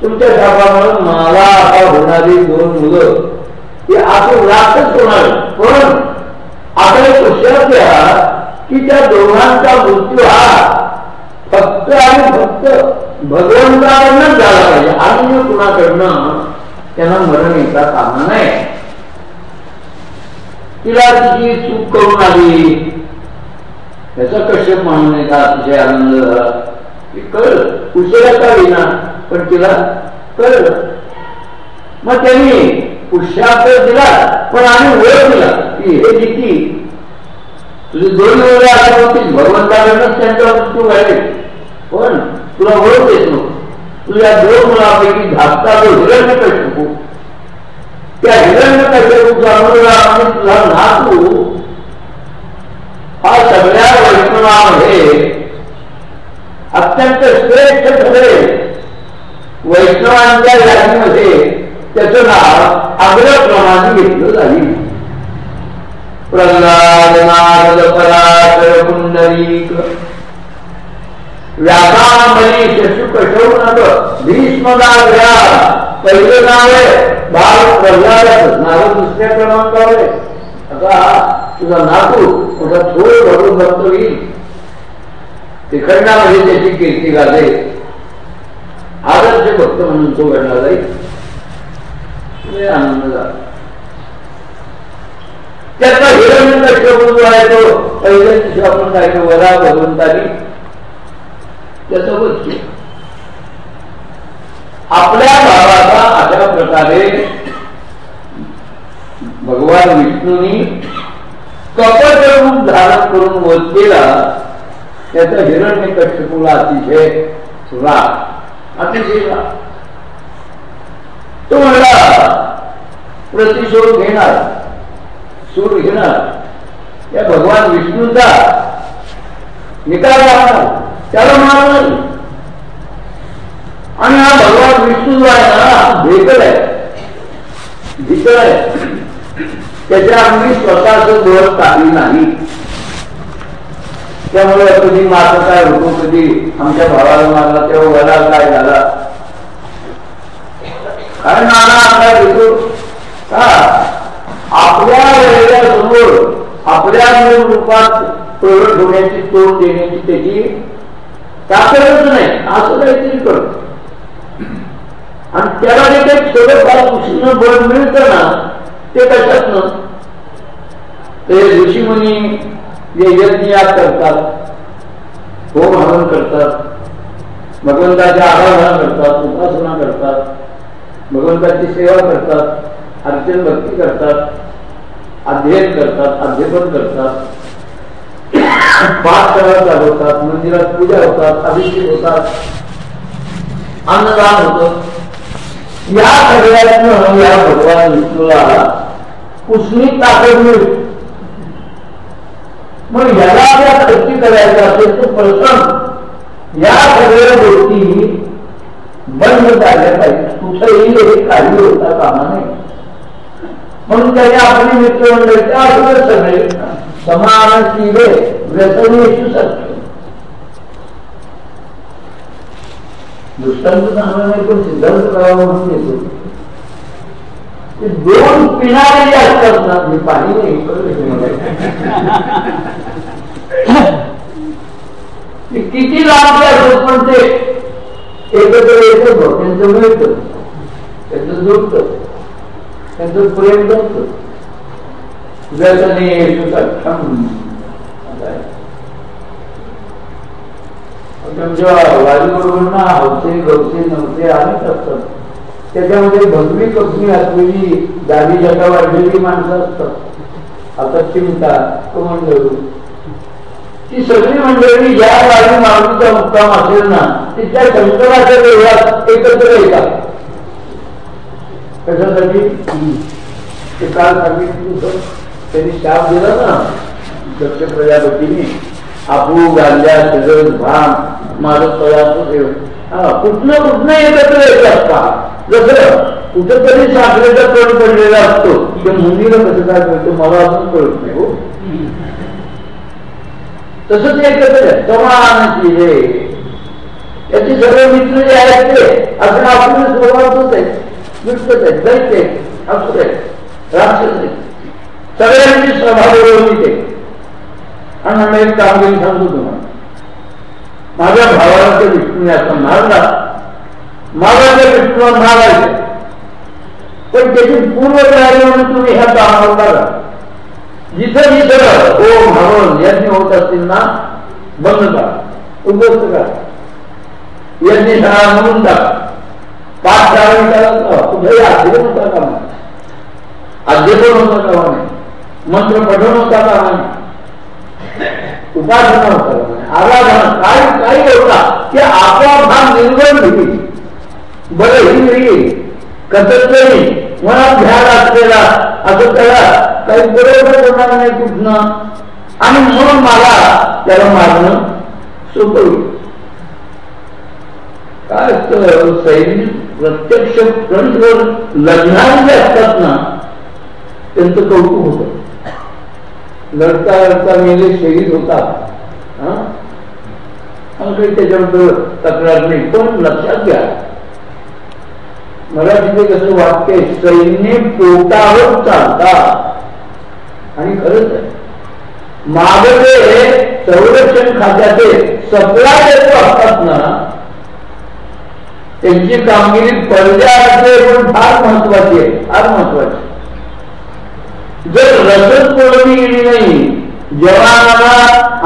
तुमच्या शापामुळे मला आता होणारी दोन मुलं ती आपण रातच होणार पण आता एक हुशार द्या की त्या दोघांचा मृत्यू हा फक्त आणि फक्त भगवंताकडनं झाला पाहिजे. अन्य कुणाकडनं? त्यांना मरण येता कामा नाही तिला तिची चूक करून आली. त्याचा कश्यप म्हणून का अतिशय आनंद? झाला कळ. उशिरा का विना पण तिला कळ. मग त्यांनी पुष्यात दिला? पण आम्ही ओळखला दिला. की हे किती तुझे दोन वेळा अशा होतील. भगवंताकडूनच त्यांच्यावर तू व्हायले पण तुला ओळख येत नव्हतं. तुझ्या दोन मुलापैकी धाकटा जो हिरण्य कशपू त्या हिरण्य कशपूचा मुलगा नातू हा सगळ्या वैष्णवामध्ये अत्यंत श्रेष्ठ ठरेल. वैष्णवांच्या यादीमध्ये त्याचं नाव अग्रक्रमाने घेतलं जाईल. प्रल्हाद नारद पराशर पुंडरीक व्यासांबरी शशुक शौनक भीष्मदाग्र्या पहिलं नाव आहे बाल प्रल्हाद नारद दुसऱ्या क्रमांकावर आहे आता तुझा नातू तुझा थोड भरून भक्त होईल. त्याची कीर्ती गाजे. आदर्श भक्त म्हणून तो घडला जाईल. आनंद झाला. त्याचा हिरण कष्ट जो आहे तो पहिल्या दिवशी आपण काय वरा भगवंतानी त्याचा बघ आपल्या भावाचा अशा प्रकारे भगवान विष्णूनी कपट रूप धारण करून वध केला. त्याचा हिरण्य कश्यपूला अतिशय राग अतिशय राग तो म्हणला प्रतिशोध घेणार सूर घेणार. या भगवान विष्णूचा निकाल राहणार त्याला मारणार आणि हा भगवान विष्णू जो आहे ना भेकल आहे. भीतर आहे. त्याच्या आम्ही स्वतःच बळ टाकली नाही. त्यामुळे कधी माझं काय होतो कधी आमच्या भावाला मारला तेव्हा वडाला काय झाला? कारण नाना काय घेतो का आपल्या वेळेला समोर आपल्या रूपात प्रगट होण्याची तोड देण्याची त्याची ताकदच नाही. असं काहीतरी करतो आणि त्याला जे काही थोडंफार उष्ण बळ मिळतं ना ते कशात ते ऋषीमुनी जे यज्ञ करतात. होम हवन करतात. भगवंताच्या आराधना करतात उपासना करतात. भगवंताची सेवा करतात अर्चन भक्ती करतात अध्ययन करतात अध्यपन करतात. पाठ करायला चालवतात मंदिरात पूजा होतात अभिषेक होतात अन्नदान होत. या सगळ्यातनं या भगवान विष्णूला कुसनी ताकद मिळते. मग याला आपल्या कृती करायचं असेल तर प्रथम या सगळ्या गोष्टी बंद झाल्या पाहिजे. कुठेही हे काही होता कामा नाही. म्हणून त्याने आपली मित्रमंडळी असं सगळे समान शिवे सत्य। दृष्टांत चांगला नाही पण सिद्धांत करावा म्हणून येतो. दोन पिणारे जे असतात ना मी पाणी नाही किती लांब असतात पण ते एकत्र येत त्यांचं मिळत. त्यांचं जुळत त्यांचं प्रेम जमत तुमच्या असतात. त्याच्यामध्ये भगवी कपनी असलेली दादी जगा वाढलेली माणसं असतात. आता चिमटा कमंडळू ती सगळी मंडळी ज्या गाडी मागणीचा मुक्काम असेल ना तिच्या शंकराच्या देवळात एकत्र येतात. कशासाठी? ते काल सांगितलं त्यांनी शाप दिला ना. दक्ष प्रजापतीने. आपू गांजा सगळं भाम माझं तयार ठेव हा कुठनं कुठनं एकत्र येत असतात जसं कुठंतरी साखरेचा कण पडलेला असतो. ते मुलीला कसं काय कळतं मला अजून कळत नाही हो. तसंच एकत्र समान हे. याचे सगळे मित्र जे आहेत ते असं आपले स्वभावच आहे. मित्रच आहेत दैत्य असं आहे राक्षस आहे सगळ्यांची स्वभाव ते आणि आम्ही एक कामगिरी सांगतो तुम्हाला. माझ्या भावाला ते विष्णूने असं मारला मागायला विष्णूला मारायचं पण त्याची पूर्व तयारी म्हणून तुम्ही ह्या कामावर करा जिथं जिथं ओ म्हणून यांनी होत असतील ना बंद करा. उद्ध्वस्त करा. यज्ञशाळा म्हणून टाका. पाच शाळा कुठेही अध्ययन होता कामा. अध्ययन होता कामा. नाही मंत्र पठण होता का नाही. उपासना होता आराधना काय काय होता की आपोआप हा निर्गण होईल बरं ही नाही कसं नाही मनात ध्यान असलेला असं त्याला काही बरोबर होणार नाही कुठनं. आणि म्हणून मला त्याला मारणं सोपं होईल. काय सैनिक प्रत्यक्ष फ्रंटवर लढणारे जे असतात ना त्यांचं कौतुक होतं. लढता लढता मेले शहीद होतात. काही त्याच्याबद्दल तक्रार नाही पण लक्षात घ्या. मला तिथे कसं वाक्य सैन्य पोटावर चालतात. आणि खरंच आहे. मागचे संरक्षण खात्याचे सप्लाय असतात ना त्यांची कामगिरी पडद्याचे पण फार महत्वाची आहे फार महत्वाची जर रसद पुरवणी गेली नाही जवानाला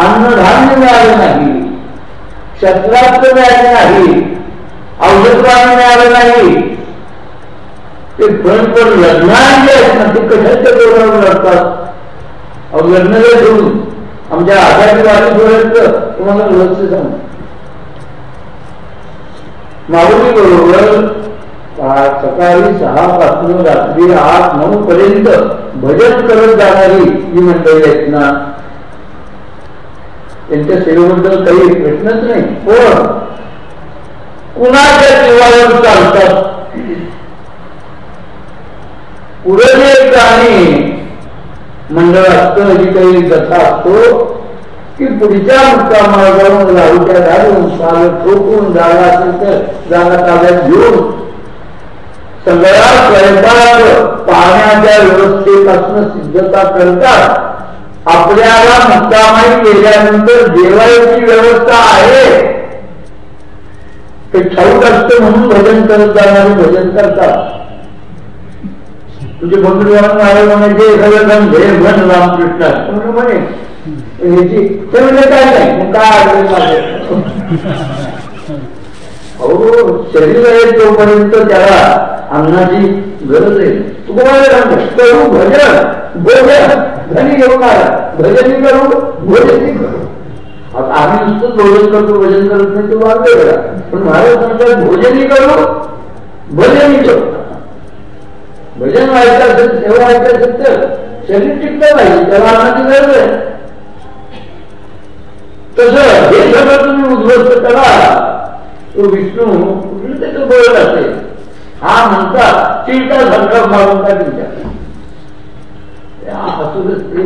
अन्नधान्य मिळालं नाही शस्त्रास्त्र मिळाले नाही औषध मिळालं नाही ते फ्रंटवर जे आहेत ना ते कशाच्या जोरावर लढतात? लग्न जर ठेवून आमच्या आजारी वाढी जोरायचं तुम्हाला लक्ष सांग. माऊली बरोबर सकाळी सहा पासून रात्री आठ नऊ पर्यंत भजन करत जाणारी ही मंडळी आहेत ना. त्यांच्या सेवेबद्दल काही प्रश्नच नाही पण कुणाच्या जीवावर चालतात? पुढे प्राणी मंडळ असतं जी काही कथा असतो की पुढच्या मुक्कामाला जाऊन लाडूच्या घालून साल ठोकून जागा असेल तर जागा ताब्यात घेऊन सगळ्या स्वयंपाक पाण्याच्या व्यवस्थेपासून सिद्धता करतात आपल्याला मुक्कामाई केल्यानंतर जेवायची व्यवस्था आहे ते ठाऊक असतं म्हणून भजन करत जाणारे भजन करतात तुझे बंधुराम महाराज म्हणायचे एखादं जण घे भन रामकृष्ण म्हणे ते काय नाही काय अहो शरीर आहे तोपर्यंत त्याला अन्नाची गरज आहे. तुम्हाला करू भजन भोजन धनी घेऊन आला भजन करू भोजनी करू. आता आम्ही नुसतं भोजन करतो भजन करत नाही तो वाद पण महाराज म्हणतात भोजनी करू भजनी करू. भजन व्हायचं असेल सेवा व्हायचं असेल तर शरीर टिकतं नाही त्याला अन्नाची गरज आहे. तसं हे सगळं तुम्ही उद्ध्वस्त करा. तो विष्णू कुठलं त्याचं बोलत असेल हा म्हणतात चिंता झटका मारून का हसूनच ते.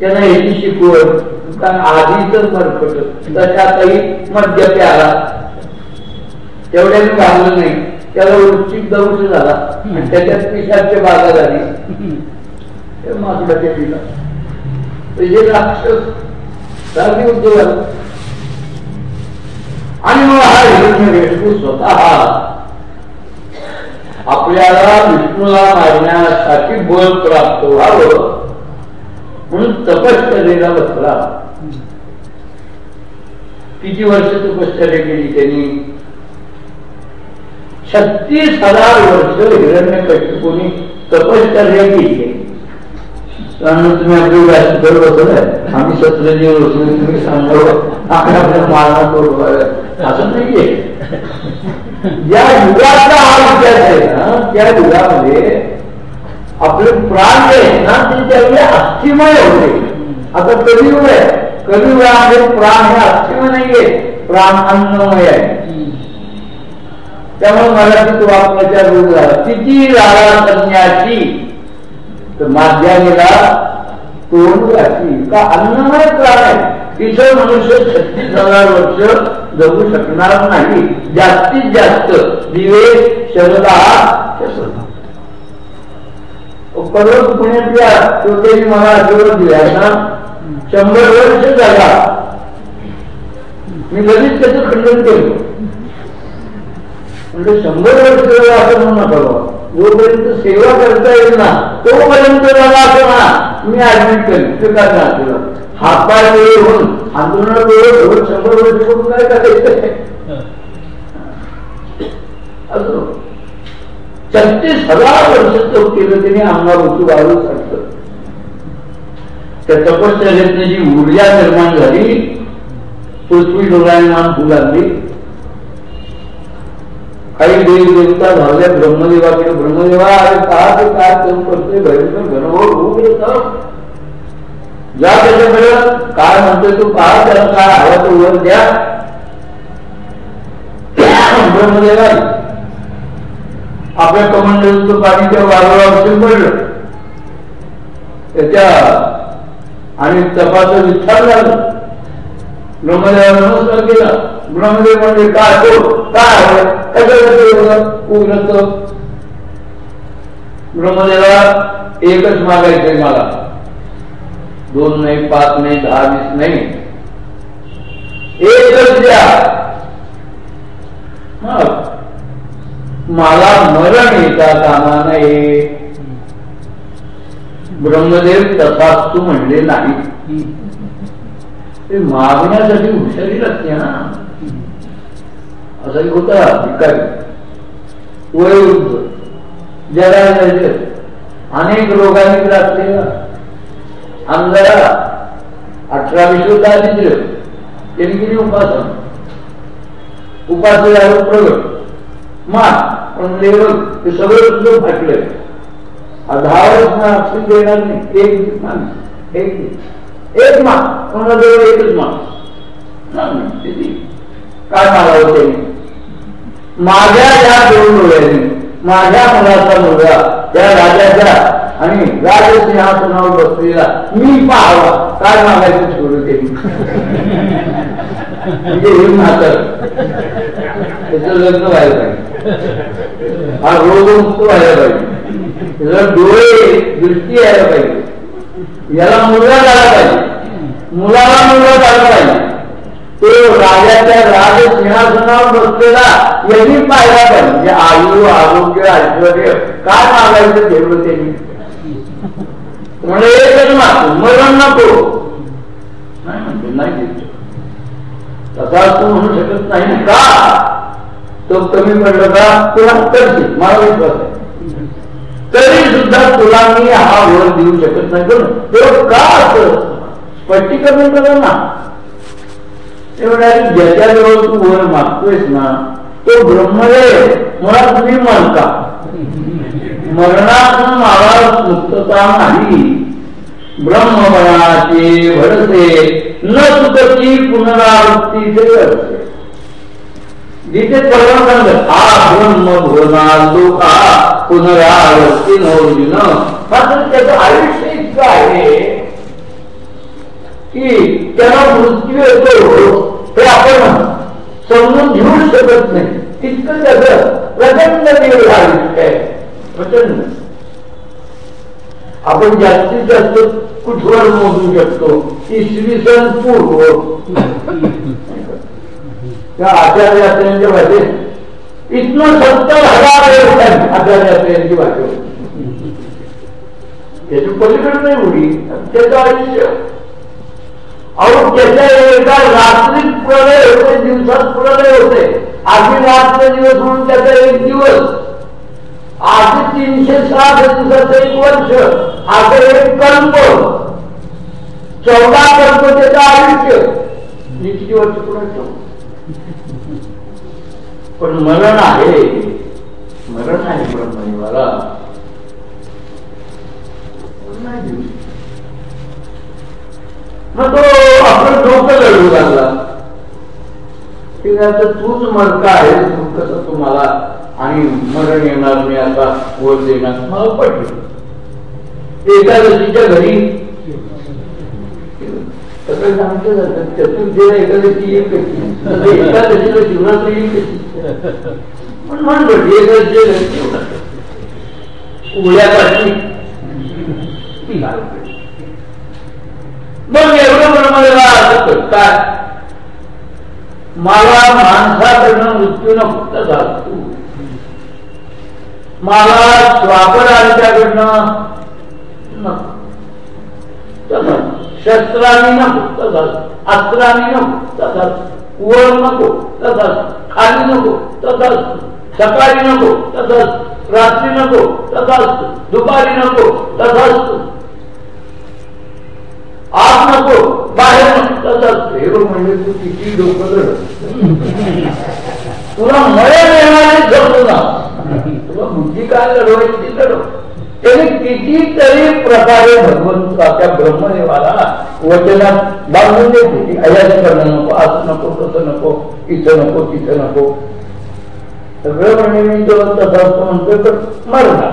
त्यांना याची शिकवत आधी तर मरकट तशातही मद्य प्याला. तेवढ्या मी घाललं नाही. त्याला वृश्चिक दंश झाला. आणि त्याच्यात पिशाचे बाधा झाली. मागला ते पिला म्हणजे राक्षस सारखी उद्योग आणि मग हा हिरण्यकेशू स्वतः आपल्याला विष्णूला मारण्यासाठी बळ प्राप्त व्हावं म्हणून तपश्चर्येला बसला. किती वर्ष तपश्चर्या केली त्यांनी? छत्तीस हजार वर्ष हिरण्य कश्यपूने तपश्चर्या केली. तुम्ही आपली व्यास बरोबर आम्ही सत्रजीव तुम्ही सांगावं. आपल्या आपल्या मारणा करू असं नाहीये ज्या युगाचा हा विचार आहे ना त्या युगामध्ये आपले प्राण जे ना ते त्यावेळी अस्थिमय होते। आता कलियुग आहे कलियुगामध्ये प्राण हे अस्थिमय नाहीये प्राण अन्नमय आहे त्यामुळे मराठीत वाक्याच्या रूप झाला किती राळा कन्याची तर माध्यामेला तोंड का। अन्नमय प्राण आहे तिथं मनुष्य छत्तीस हजार वर्ष जगू शकणार नाही. जास्तीत जास्त दिवे शरदा परत पुण्यातल्या श्रोतेने मला आशीर्वाद दिला ना शंभर वर्ष झाला. मी लगेच त्याचं खंडन केलं. म्हणजे शंभर वर्ष झालं असं म्हणू नका जोपर्यंत सेवा करता येईल ना तोपर्यंत झाला असं ना मी ऍडमिट केलं ते काय हातपाय होऊन आंदोलन शंभर वर्ष करून काय करायचं छत्तीस हजार वर्ष तो केलं त्याने उचू वाळू सांगत त्या तपश्चर्यातली जी ऊर्जा निर्माण झाली पृथ्वी डोळ्यांना फुलांनी काही देव देवता झाल्या ब्रह्मदेवाकडे ब्रह्मदेवा अरे का ते काय करू करतोय भयंकर घनघोर होऊ जा ज्या त्याच्याकडे काय म्हणतोय तू? पहा त्याला काय हवा तो वर द्या. आपल्या कमंडलचं पाणी त्या वादळावर पडलं. त्याच्या आणि तपाचा विचार झाला. ब्रह्मदेवाला नमस्कार केला. ब्रह्मदेव म्हणजे काय तो? काय हवं कशासाठी ब्रह्मदेवा एकच मागायचंय मला. दोन नाही पाच नाही दहा वीस नाही. एकच द्या. मला मरण येता कामा नये ब्रह्मदेव तू म्हणले नाही. ते मागण्यासाठी हुशारी लागते ना. असा एक होता भिकारी. वयोवृद्ध. जरा अनेक रोगांनी ग्रासलेला अंधारा. अठरा विश्व दारिद्र्य त्यांनी केली उपासना. उपासना प्रगट. मा पण लेवल ते सगळं तुझं फाटलंय दहा वर्ष अक्षर देणार नाही. एक माणूस एक एक मा. कोणाला एकच माणूस काय मागावं त्यांनी? माझ्या या दोन डोळ्यांनी. माझ्या मुलाचा मुलगा त्या राजाच्या आणि राजसिंहासनावर बसलेला मी पाहावा काय मागायचं सुरू केली म्हणजे हे म्हातर त्याचं लग्न व्हायला पाहिजे. हा रोग मुक्त व्हायला पाहिजे. त्याला डोळे दृष्टी यायला पाहिजे. याला मुलगा झाला पाहिजे. मुलाला मुलगा झाला पाहिजे. तो राजाच्या राज सिंहासनावर बसलेला यांनी पाहिला पाहिजे. आयु आरोग्य ऐश्वर काय मागायचं ठेवलं त्यांनी म्हणजे एकच मागतो मरण नको. नाही म्हणतो नाही तसा तू म्हणू शकत नाही का? तो कमी पडलं का? तुला करते मला विश्वास आहे. तरी सुद्धा तुला मी हा वर देऊ शकत नाही. करून का असं? स्पष्टीकरण करा ना. ते ज्याच्याजवळ तू वर मागतोयस ना तो ब्रह्मदेव मुळात तुम्ही मानता मरणातून मला मुक्तता नाही. ब्रह्ममनाचे भरसे न चुकती पुनरावृत्तीचे करते. जिथे सांग हा ब्रह्म भुवना लोका पुनरावृत्ती नवर्जुन मात्र त्याचं आयुष्य इतकं आहे की त्याला मृत्यू येतो हे आपण समजून घेऊ शकत नाही. तितकं त्याचं प्रचंड देव आहे. प्रचंड. आपण जास्तीत जास्त कुठवर मोजू शकतो? इसवी सन पूर्व. त्या आचार्य भाषेत इथनं सत्तर हजार आचार्य भाषेवर त्याची पलीकडे नाही उडी. त्याचं आयुष्य अहो त्याच्या एका रात्रीत प्रलय होते दिवसात प्रलय होते. आधी रात्र दिवस म्हणून त्याचा एक दिवस. आधी तीनशे साठ दिवसाचं एक वर्ष आता एक कल्प. चौदा कल्प त्याचं आयुष्य. किती वर्ष पुढे पण मरण आहे. मरण आहे ब्रह्मदेवाला. नाही मग तो आपलं डोकं लढू लागला. ठीक आहे तर तूच मरका आहे तू कसं तुम्हाला आणि मरण येणार मी आता वर देणार मला पडलं. एकादशीच्या घरी सगळं सांगतं जातात चतुर्थ एकादशी येईल कशी म्हणजे एकादशीला जीवनात येईल कशी पण म्हणलं एकादशी उड्यापाशी मग एवढं ब्रह्मदेवा काय मला माणसाकडनं मृत्यूनं फक्त झाला. मला स्वापरांच्याकडनं शस्त्रांनी न फक्त झालं अस्त्रांनी न फक्त झालं वर नको तसाच खाली नको तसाच सकाळी नको तसाच रात्री नको तसाच दुपारी नको तसाच आत नको. बाहेर नको म्हणजे तू किती डोकं तुला मळे मिळणारे जमतो ना तुला बुद्धी काय लढवायची लढव. त्याने कितीतरी प्रकारे भगवंताच्या ब्रह्मदेवाला वचनात बांधून देते की अयाच करणं नको आज नको तसं नको इथं नको तिथं नको. सगळं म्हणजे मी जेव्हा तसा असतो म्हणतोय तर मरणार.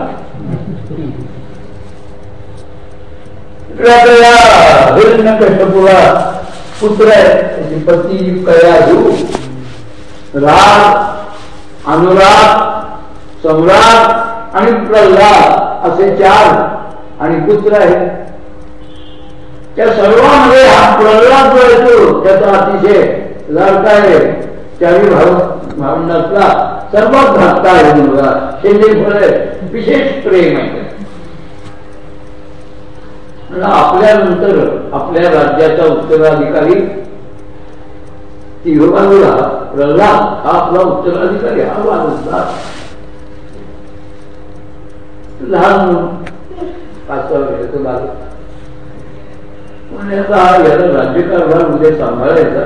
वेगळ्या हिरण्य कष्टपुरा पुत्र आहे त्याची पती कया घेऊ राग अनुराग सम्राट आणि प्रल्हाद असे चार आणि पुत्र आहेत. त्या सर्वांमध्ये हा प्रल्हाद जो येतो त्याचा अतिशय लाडका आहे. त्यावेळी भाव भावंडातला सर्वात धाकटा आहे मुलगा. शेंडे विशेष प्रेम आहे. आपल्यानंतर आपल्या राज्याचा उत्तराधिकारी तिरुबाजूला प्रल्हाद हा आपला उत्तराधिकारी हा वारसदार लहान पाच सहा पण याचा याला राज्यकारभार उद्या सांभाळायचा.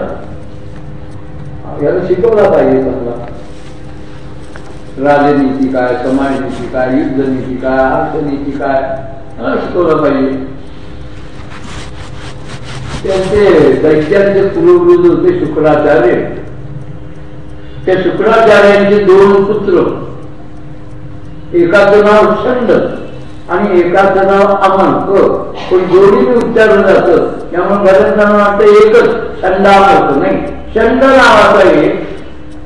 याला शिकवला पाहिजे समजा राजनीती काय समाजनीती काय युद्धनीती काय अर्थनीती काय शिकवला पाहिजे. त्यांचे दैत्यांचे कुलगुरुज होते शुक्राचार्य. त्या शुक्राचार्यांचे दोन पुत्र. एकाचं नाव छंद आणि एकाचं नाव अमन. हो, पण दोन्ही उच्चारलं जातं त्यामुळे बऱ्याच जण वाटतं एकच छंद अमर्थ नाही? छंद नावाचा एक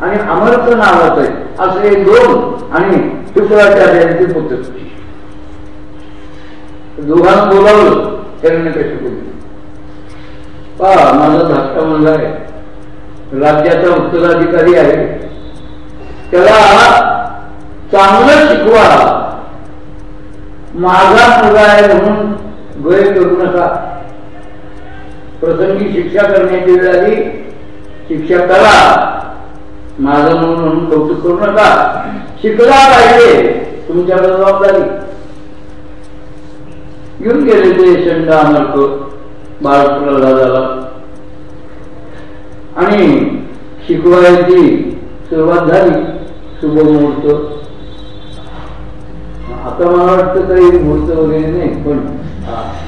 आणि अमर्थ नावाचं आहे. असे दोन आणि शुक्राचार्यांचे पुत्र. दोघांना बोलावलं. त्यांना कशी बोलली? पहा माझा धाकटा मुलगा आहे. राज्याचा उत्तराधिकारी आहे. त्याला चांगलं शिकवा. माझा मुलगा आहे म्हणून गय करू नका. प्रसंगी शिक्षा करण्याची वेळ आली शिक्षा करा. माझं म्हणून म्हणून कौतुक करू नका. शिकला पाहिजे तुमच्याकडे जबाबदारी. येऊन गेले ते शंडा अमरकर बाळ झाला आणि शिकवायची सुरुवात झाली. शुभ मुहूर्त. आता मला वाटतं काही मुहूर्त वगैरे नाही पण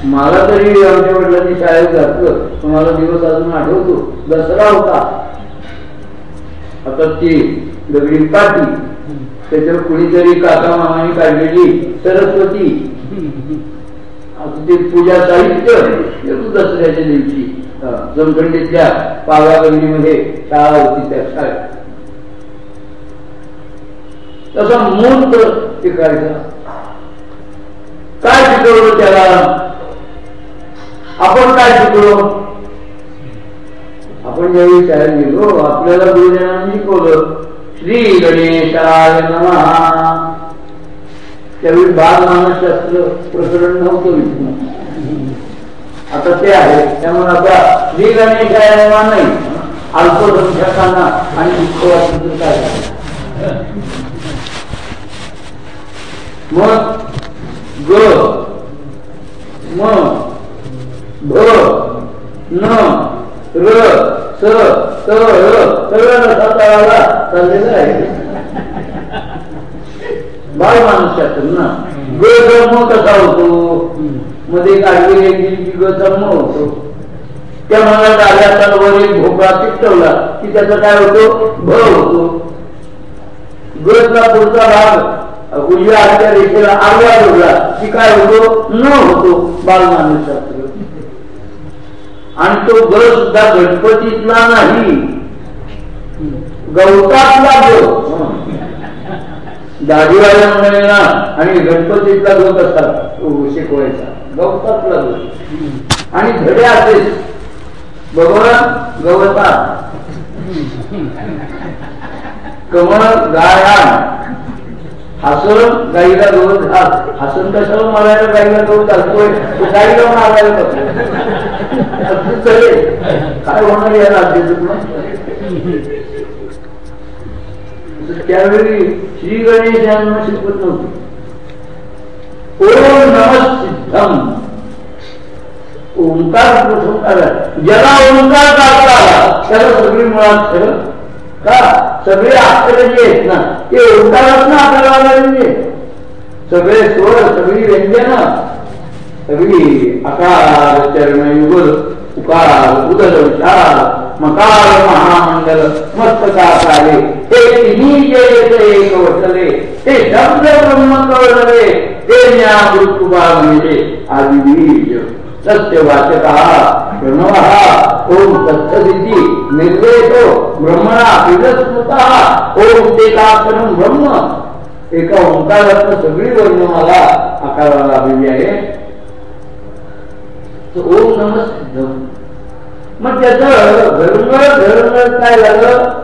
मला तरी आमच्या वडिलांनी शाळेत घातलं. तुम्हाला दिवस अजून आठवतो. दसरा होता. आता ती दगडी पाठी त्याच्यावर कुणीतरी काका मामाने काढलेली सरस्वती. ते पूजा साहित्य दसऱ्याच्या दिवशी जमखंडीतल्या पागागंडीमध्ये शाळा होती त्या शाळेत. तसा मूर्त शिकायचा काय शिकवलं त्याला? आपण काय शिकलो आपण ज्यावेळी शाळेत गेलो आपल्याला गुरुजनांनी शिकवलं श्री गणेशाय नमहा त्यावेळी बाल मानसशास्त्र प्रकरण नव्हतं आता ते आहे. त्यामुळे आता श्री गणेशाय नमहा नाही. अल्पसंख्याकांना आणि काय? मग ग म भ न र स त र सगळ्या रसा चाललेलं आहे. बाळ माणूस ना ग जन्म कसा होतो? मध्ये काढली गेली की ग जन्म होतो. त्या मनात आल्या तर भोपळा चिकटवला की त्याचा काय होतो? भ होतो. गजला पुढचा भाग उजव्या आजच्या रेषेला आडवा जोडला की काय होतो? न होतो. बाल बालमानसशास्त्र आणि तो ग सुद्धा गणपतीतला नाही. गवतातला गो दाढीवाल्या मंडळींना आणि गणपतीतला गो कसा शिकवायचा. गवतातला गो आणि धडे असेल बघा गवता. कमळ गायन हसून गाईला गवत घाल हसून कशाला मारायला गाईला गवत घालतोय गाईला मारायला काय होणार या राज्याचं? त्यावेळी श्री गणेश यांना शिकवत नव्हते ओम नम सिद्धम ओंकार प्रथम आला ज्याला ओंकार काढता आला त्याला सगळी मुळात खरं का सगळे अक्षर जे आहेत ना ते ओंकारात ना आपल्याला आलेले सगळे स्वर सगळी व्यंजन सगळी आकार चरण युगल उकार उदल उचार मकार महामंडल मस्तका आले ते तिन्ही जे एक वटले ते शब्द ब्रह्म कळले ते ज्ञानृतुबा म्हणजे आदि बीज सत्यवाचक प्रणव ओम तत्सदिती निर्देशो ब्रह्मणा विदस्मृता ओम ते काकरण ब्रह्म. एका ओंकारात सगळी वर्णमाला आकाराला आलेली आहे. ओम नमस्कार मग त्याच धर्म धर्म काय झालं?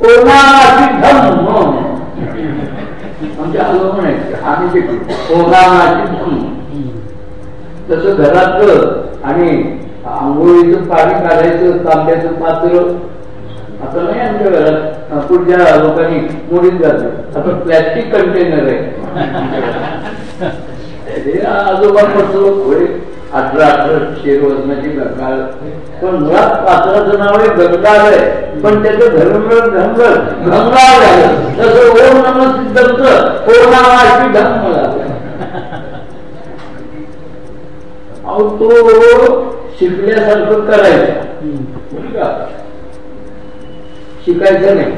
ओनाची धम्म? आमच्या आलो म्हणायचे आम्ही ओनाची धम्म? तसं घरातलं आणि आंघोळीचं पाणी काढायचं तांब्याचं पात्र. आता नाही आमच्या घरात. पुढच्या लोकांनी मोडीत जात आता प्लॅस्टिक कंटेनर आहे. आजोबा पडतो अठरा अठरा शेर गंगाळ पण मुळात पात्राचं नाव गंगाळ आहे पण त्याचं धर्म गंगाळ तसं ओम धर्म अहो तो शिकल्यासारखं करायचं. शिकायचं नाही.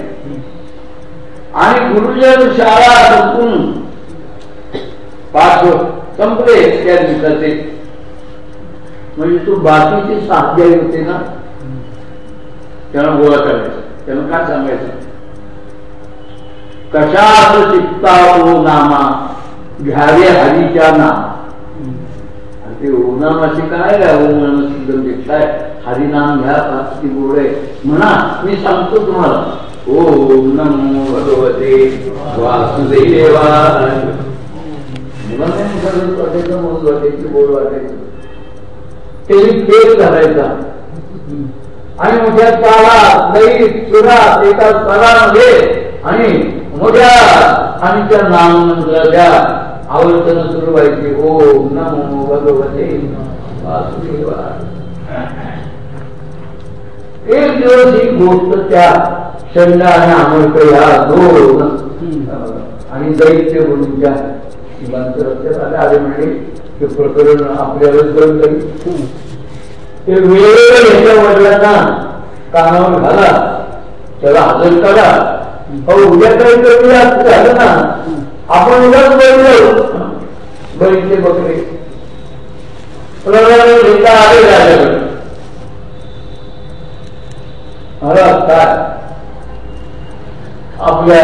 आणि गुरुजन शाळा संपून पाच संपले त्या दिवसाचे. म्हणजे तू बाकीची साध्याई होते ना त्याला गोळा करायचं. त्याला काय सांगायचं? कशात शिकता ओ नामा घ्यावे हरीच्या नाम. ते ओनामाशी काय ओम नम सिद्धम काय? हरिनाम घ्या गोड आहे म्हणा मी सांगतो तुम्हाला. ओम नमो भगवते वासुदेवा मुलांना वाटायचं म्हणून वाटायची गोड वाटायचं. त्याची फेर घालायचा. आणि मोठ्या ताला लई सुरात एका तालामध्ये आणि मोठ्या आमच्या त्या नाममंत्राच्या आवर्तन सुरू व्हायची. ओम नमो भगवते वासुदेवा एक दिवस ही गोष्ट त्या शंड आणि अमरक या दोन. आणि दैत्य गुरूंच्या रस्त्यात आले आले म्हणजे ते प्रकरण आपल्याला ते वेळ याच्या वडिलांना कानावर घाला त्याला हजर करा अहो उद्या काही कमी झालं ना आपण उद्याच बोललो बळीचे बकरे. प्रकरण घेता आले काय आपल्या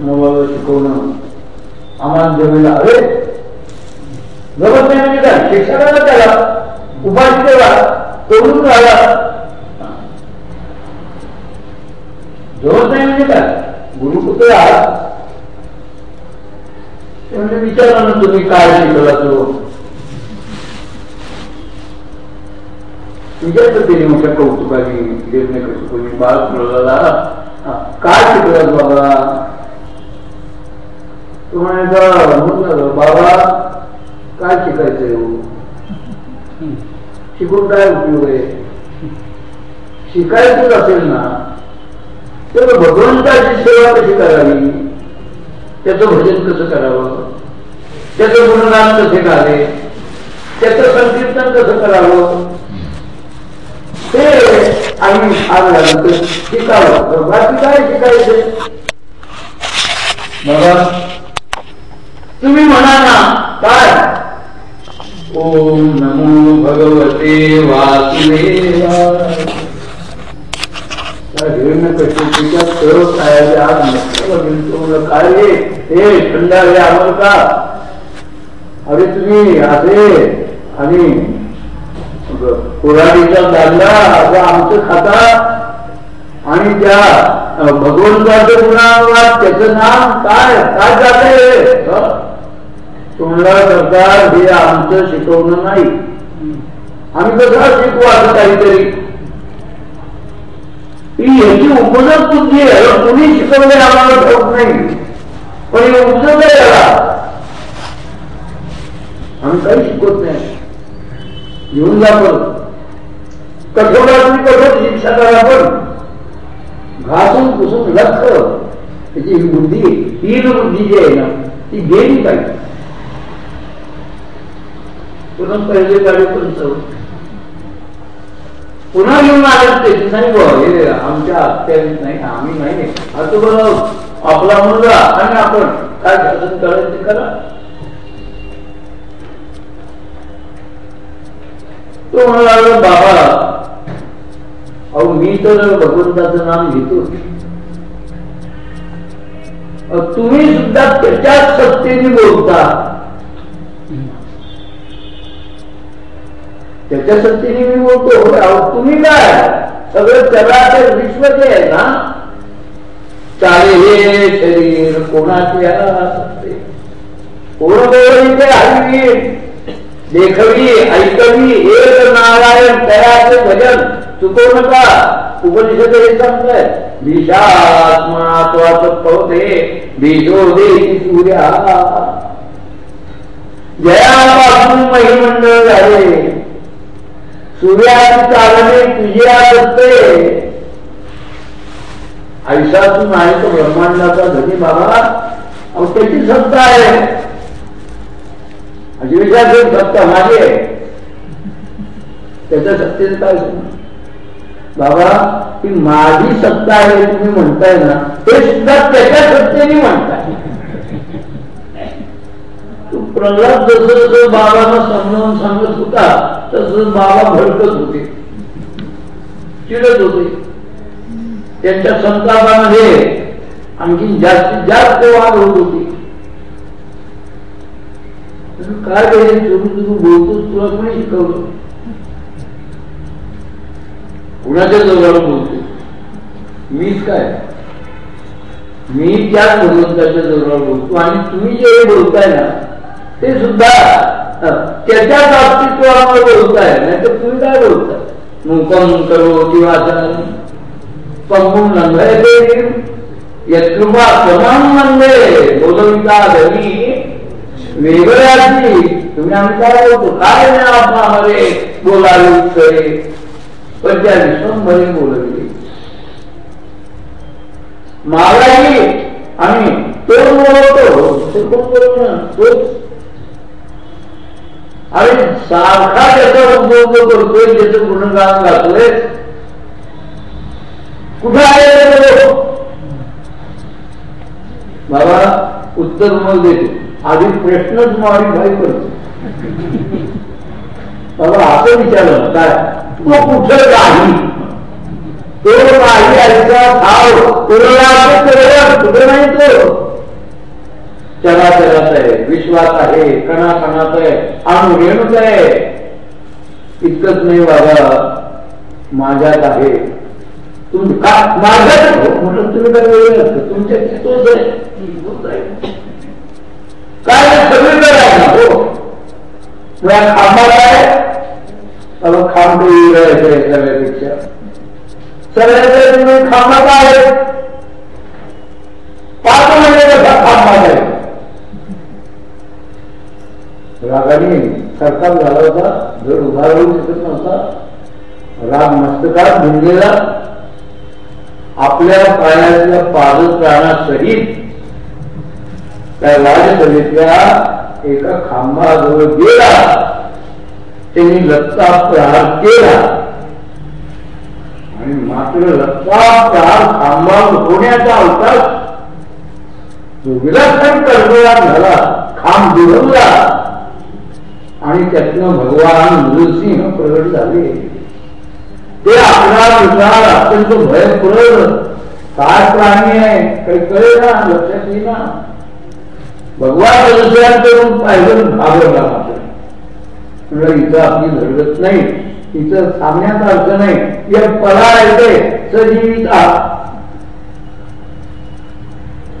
मुलाला शिकवणं. आम्हाला जमीन अरे जमत नाही म्हणजे काय शिक्षकाला त्याला उपाशी केला तोडून राहिला. जमत नाही म्हणजे काय? गुरुपुत्र आहात ते म्हणजे विचारा ना तुम्ही काय शिकला तो? मोठ्या कौतुकाने कौतुकाने काय बाबा? तो म्हणायचा बाबा काय शिकायचंय शिकून काय उपयोग आहे? शिकायचंच असेल ना तर भगवंताची सेवा कशी करावी? त्याचं भजन कसं करावं? त्याचं गुणगान कसे करावे त्याचं संकीर्तन कसं करावं? ते आम्ही आल्यानंतर शिकावं. बाकी काय शिकायचं बाबा तुम्ही म्हणा ना काय? ओम नमो भगवते काय हे थंडावे आम्हाला का? अरे तुम्ही असे आणि कुराडीचा दांडा असं आमचं खाता आणि त्या भगवंताचं पुन्हा त्याचं नाम काय? काय जाते तुम्हाला सरकार हे आमचं शिकवणं नाही. आम्ही कसं शिकू असं काहीतरी? ही याची उपजत बुद्धी आहे. कुणी शिकवले आम्हाला ठाऊक नाही. पण हे उपजत आहे याला. आम्ही काही शिकवत नाही. घेऊन जा पण कठोरातली कठोर शिक्षा करा पण घासून पुसून लक्ष त्याची ही बुद्धी तीन बुद्धी जी आहे ना ती गेली पाहिजे. पुन्हा पहिले गाडी पण पुन्हा घेऊन आले ते. नाही हे आमच्या अत्यावीत नाही आम्ही नाही आता बरं आपला मुलगा आणि आपण. काय शासन करायचं ते करा तो म्हणाला बाबा अहो मी तर भगवंताचं नाम घेतो तुम्ही सुद्धा त्याच्याच सत्तेने बोलता. त्याच्या सत्तेने मी बोलतो तुम्ही काय सगळं चराचर विश्व जे आहे ना चाले हे शरीर कोणाचे कोण ते हरवी देखवी ऐकवी एक नारायण तयाचे भजन चुकवू नका उपनिषद हे सांगताय विषात्मनात्वाच पवते बीजो दे सूर्या जयापासून महिमंडळ झाले सूर्याची चालणे तुझी असते आयुष्यातून आहे तो ब्रह्मांडाचा धनी बाबा. त्याची सत्ता आहे. विचार सत्ता माझी आहे. त्याच्या सत्तेने काय बाबा ती माझी सत्ता आहे तुम्ही म्हणताय ना ते सुद्धा त्याच्या सत्तेने म्हणताय. प्रल्हाद जसं जसं बाबांना समजावून सांगत होता तस बाबा भडकत होते. चिडत होते. त्यांच्या संतापामध्ये आणखी जास्तीत जास्त वाद होत होती. काय पाहिजे? चुरू चुरू बोलतोस तुला कोणी शिकवलं? कुणाच्या जवळ बोलतो मीच काय? मी त्याच भगवंताच्या जवळ बोलतो. आणि तुम्ही जे बोलताय ना ते सुद्धा त्याच्या अस्तित्वावर बोलताय नाही तर तुम्ही काय बोलताय नूतन करो किंवा संपूर्ण नंदय यत्रुपा समान म्हणजे बोलविता रवी वेगळ्याची. तुम्ही आम्ही काय बोलतो? काय नाही आपणामध्ये बोलावे पण त्या विश्वमध्ये बोलवली. मागाई आम्ही तो बोलतो कोण बोलवणार? तोच आणि सारखा त्याचा उपयोग करतोय त्याचं गुणगान गातोय कुठे आहे बाबा उत्तर मग देते. आधी प्रश्नच मॉडिफाय करतो? बाबा असं विचारलं काय? तो कुठं नाही तो नाही आईचा भाव. कुठे नाही तो चराचरात आहे विश्वास आहे कणाकणात आहे अणु रेणूच आहे. इतकंच नाही बाबा माझ्यात आहे. माझ्यात हो, म्हणून तुम्ही काय वेगळं तुमच्या तोच आहे काय सगळीकडे आहे ना हो. खांबात आहे खांब सगळ्यापेक्षा. सगळ्यापेक्षा तुम्ही आहे. पाच महिन्याचा खांबाचा आहे. रागाने सरकार झाला होता जर उभा राहू शकत नव्हता. राग मस्तकात भिनलेला आपल्या पायातल्या पादत्राणासहित त्या राजसभेतल्या एका खांबाजवळ गेला. त्यांनी लत्ता प्रहार केला. आणि मात्र लत्ता प्रहार खांबावर होण्याचा अवकाश विलक्षण कर्मया झाला खांब दुभवला आणि त्यातनं भगवान नृसिंह प्रगट झाले. ते आपला विचार अत्यंत भयपूर काय प्राणी आहे? काही कळे ना लक्षात येईना. भगवान करून पाहिलं घाबरला मात्र. इथं आपली धडगत नाही. इथं सांगण्याचा अर्थ नाही. या पला येते सजीवित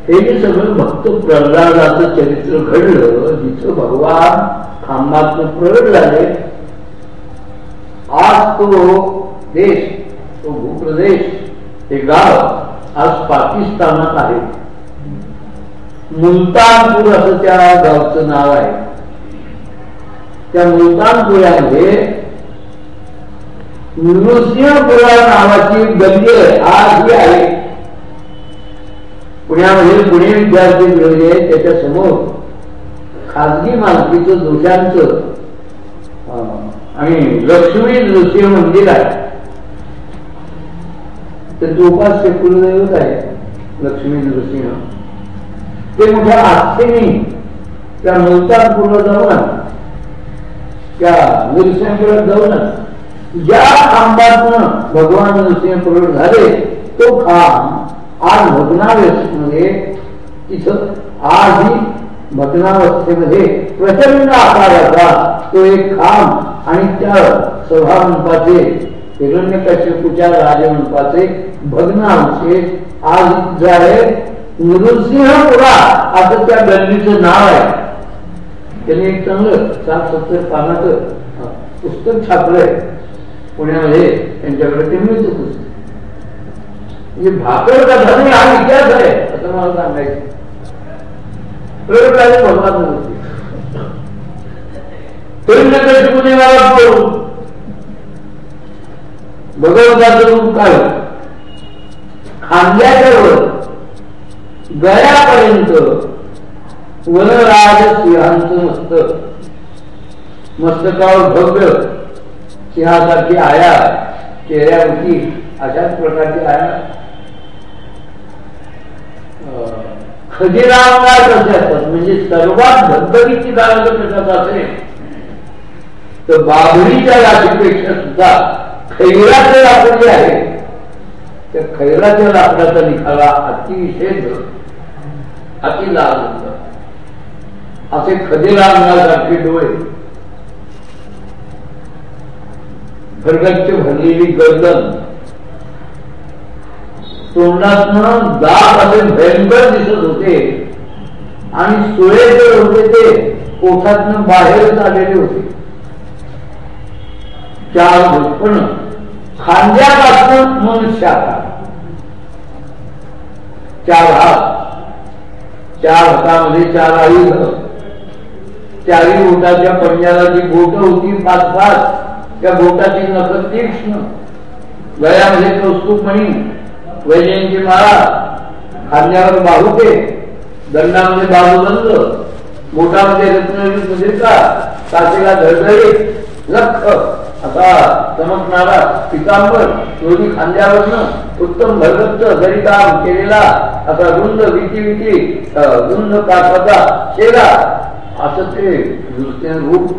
हे जे सगळं भक्त प्रल्हादाचं चरित्र घडलं जिथं भगवान खांबात प्रगट झाले. आज तो देश तो भूप्रदेश हे गाव आज पाकिस्तानात आहे. मुलतानपूर असं त्या गावचं नाव आहे. त्या मुलतानपुरामध्ये नृसिंहपुरा नावाची गल्ली आज ही आहे. पुण्यामध्ये पुणे विद्यार्थी मिळवले त्याच्यासमोर खाजगी मालकीचं दोषांचं आणि लक्ष्मी नृसिंह मंदिर आहे. ते जोपासचे कुलदैवत आहे लक्ष्मी नृसिंह. ते मोठ्या आस्थेने त्या पूर्ण जाऊन त्या नृसिंहकडे जाऊन ज्या खांबातनं भगवान नृसिंह प्रगट झाले. तो खांब आज भग्नावस्थेमध्ये तिथं आजही भग्नावस्थेमध्ये प्रचंड आकाराचा तो एक खांब आणि त्या सभामंपाचे हिरण्य राजमंपाचे राजमंडपाचे भग्नांशे आज जे आहे नृसिंहपुरा असं त्या गल्लीचं नाव आहे. त्यांनी एक चांगलं सात सत्तर पानाचं पुस्तक छापलंय. पुण्यामध्ये त्यांच्याकडे ते मिळतं पुस्तक. म्हणजे भाकर कथा नाही हा इतिहास आहे असं मला सांगायचं. प्रयोग भगवान नृसिंह हिरण्यकशिपूने मला बोलून भगवंताचं रूप काय? खांद्याच्या गळ्यापर्यंत वनराज सिंहांचं मस्तक मस्तकावर भव्य सिंहासारखी आया चेहऱ्यावरती अशाच प्रकारची आया. खजिरांगार कसे असतात म्हणजे सर्वात धबधबीची जागा जर कशात असेल तर बाबरीच्या लाकडीपेक्षा सुद्धा खैराचं लाकूड जे आहे त्या खैराच्या लाकडाचा निखाला अतिशय अति लाल असे खदेला अंगासारखे डोळे भरगच्च भरलेली गर्दन तोंडातनं दात असे भयंकर दिसत होते. आणि सोळे होते ते पोटातनं बाहेरच आलेले होते. चार भूतपण खांद्यापासून मनुष्याचा चार हात. चार हातामध्ये चार आई चारही बोटाच्या पंजाला जी बोट होती पाच पाच त्या बोटाची नख तीक्ष्ण. गळ्यामध्ये कौस्तुभ वैजयंती माळा खांद्यावर बाहुके दंडामध्ये बाहुबंद बोटामध्ये रत्न का काचेला धडधडीत लख असा चमकणारा पितांबर दोन्ही खांद्यावरनं उत्तम भरगत्त दरिकाम केलेला असा रुंद विटी विटी रुंद काठाचा शेला असं ते नृत्य रूप.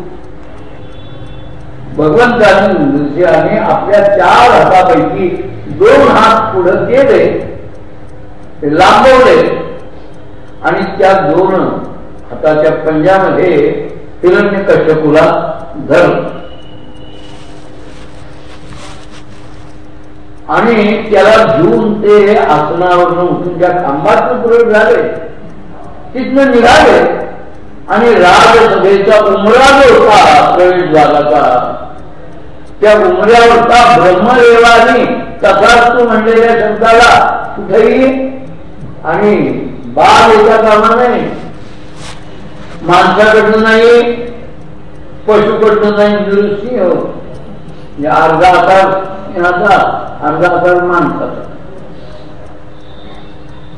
भगवंतानी नृसिंहाने आपल्या चार हातापैकी दोन हात पुढे केले लांबवले. आणि त्या दोन हाताच्या पंजामध्ये हिरण्य कश्यपूला धरलं. आणि त्याला घेऊन ते आसनावरून उठून ज्या खांबातून प्रयोग झाले. तिथनं निघाले. आणि राजसभेचा उमरा जो होता प्रवेश झाला त्या उमऱ्यावरचा ब्रह्मदेवाने तथाच तू म्हणलेल्या शब्दाला कुठेही आणि बाल एका कामा नाही. माणसाकडनं नाही पशुकडनं नाही दुरुस्ती हो. अर्धा आता अर्धा हजार माणसाचा.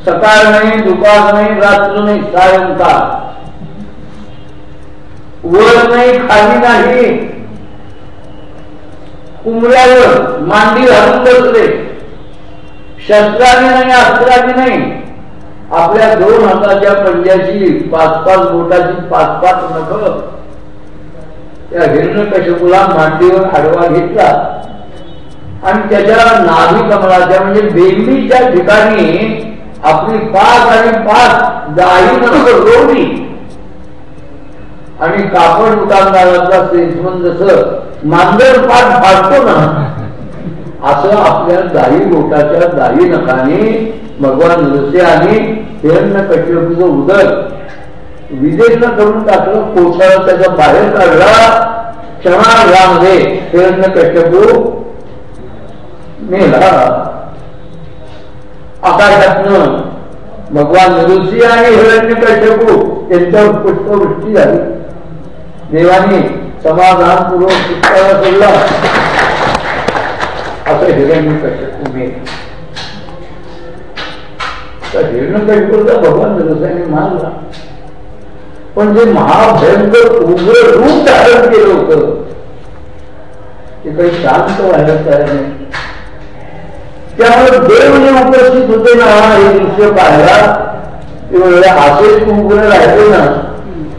सकाळ नाही दुपार नाही रात्र नाही सायंकाळ. वर नाही खाली नाही. उमऱ्यावर मांडी घालून बसले शस्त्राने नाही अस्त्राने नाही. आपल्या दोन हाताच्या पंजाची पाच पाच बोटाची पाच पाच नख. त्या हिरण कशपुला मांडीवर आडवा घेतला. आणि त्याच्या नाभी कमलाच्या म्हणजे बेंबीच्या ठिकाणी आपली पाच आणि पाच जाही जोडली आणि कापड दुकानदाराचा सेल्समन जस मांजर पाठ फाडतो ना असं आपल्या दाही गोटाच्या दाही नकाने भगवान नृत्य आणि हिरण्य कश्यपूचं उदर विदेश करून टाकलं कोसळ त्याच्या बाहेर काढला क्षणामध्ये हिरण्य कश्यपू मेला आकाशातनं भगवान ऋषी आणि हिरण्य कश्यपू यांच्यावर पुष्पवृष्टी झाली. देवाने समाधानपूर्वक पुष्पाला सोडला असं हिरण्य उमे तर हिरण्यकशिपूचा भगवान रसाने मानला. पण जे महाभयंकर उग्र रूप धारण केलं होतं ते काही शांत व्हायला तयार नाही. त्यामुळे देवने उपस्थित होते ना हे दृश्य पाहायला तेवढ्या असेच उग्र राहिले ना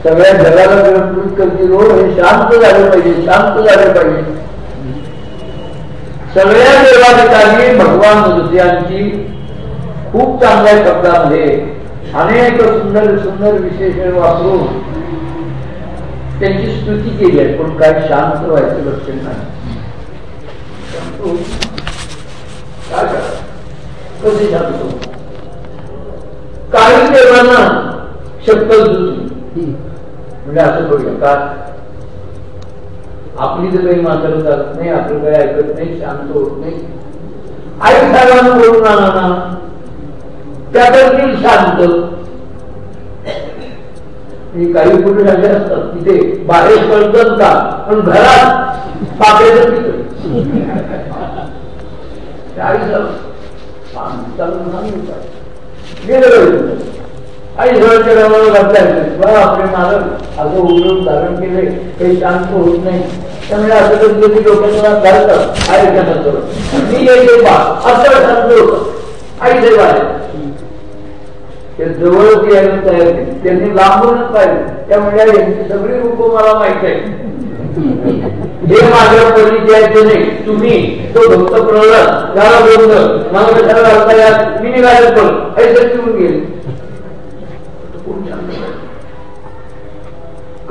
सगळ्या जगाला विरोध करतील हो हे शांत झाले पाहिजे शांत झाले पाहिजे. सगळ्या देवाधिकारी भगवान नृत्यांची खूप चांगल्या शब्दामध्ये अनेक सुंदर सुंदर विशेषण वापरून त्यांची स्तुती केली आहे पण काय शांत व्हायचं लक्षण नाही. काय कसे शांत काही देवांना शक्कल म्हणजे असं करू शकतात आपली जर काही मात्र चालत नाही आपलं काही ऐकत नाही शांत होत नाही. आई साहेबांना बोलून आणा ना. त्या करतील शांत काही पुरुष असे असतात तिथे बाहेर कळतात का? पण घरात पाकळीचं [LAUGHS] आई गेलं आणि जवळच्या गावाला घातल्या आपले मालक असं उघडून धारण केले. काही शांत होत नाही. त्यामुळे असं कधी कधी लोकांना घालतात आई त्यानंतर मी येते बा असं शांत होत. आई देवा ते जवळच यायला तयार केले त्यांनी लांबूनच पाहिजे त्यामुळे यांची सगळी रूप मला माहीत आहे हे माझ्या परिचयाचे नाही. तुम्ही तो भक्त प्रल्हाद झाला बोललं मला कशाला घालता या मी निघायला पण ऐसे पिऊन गेले.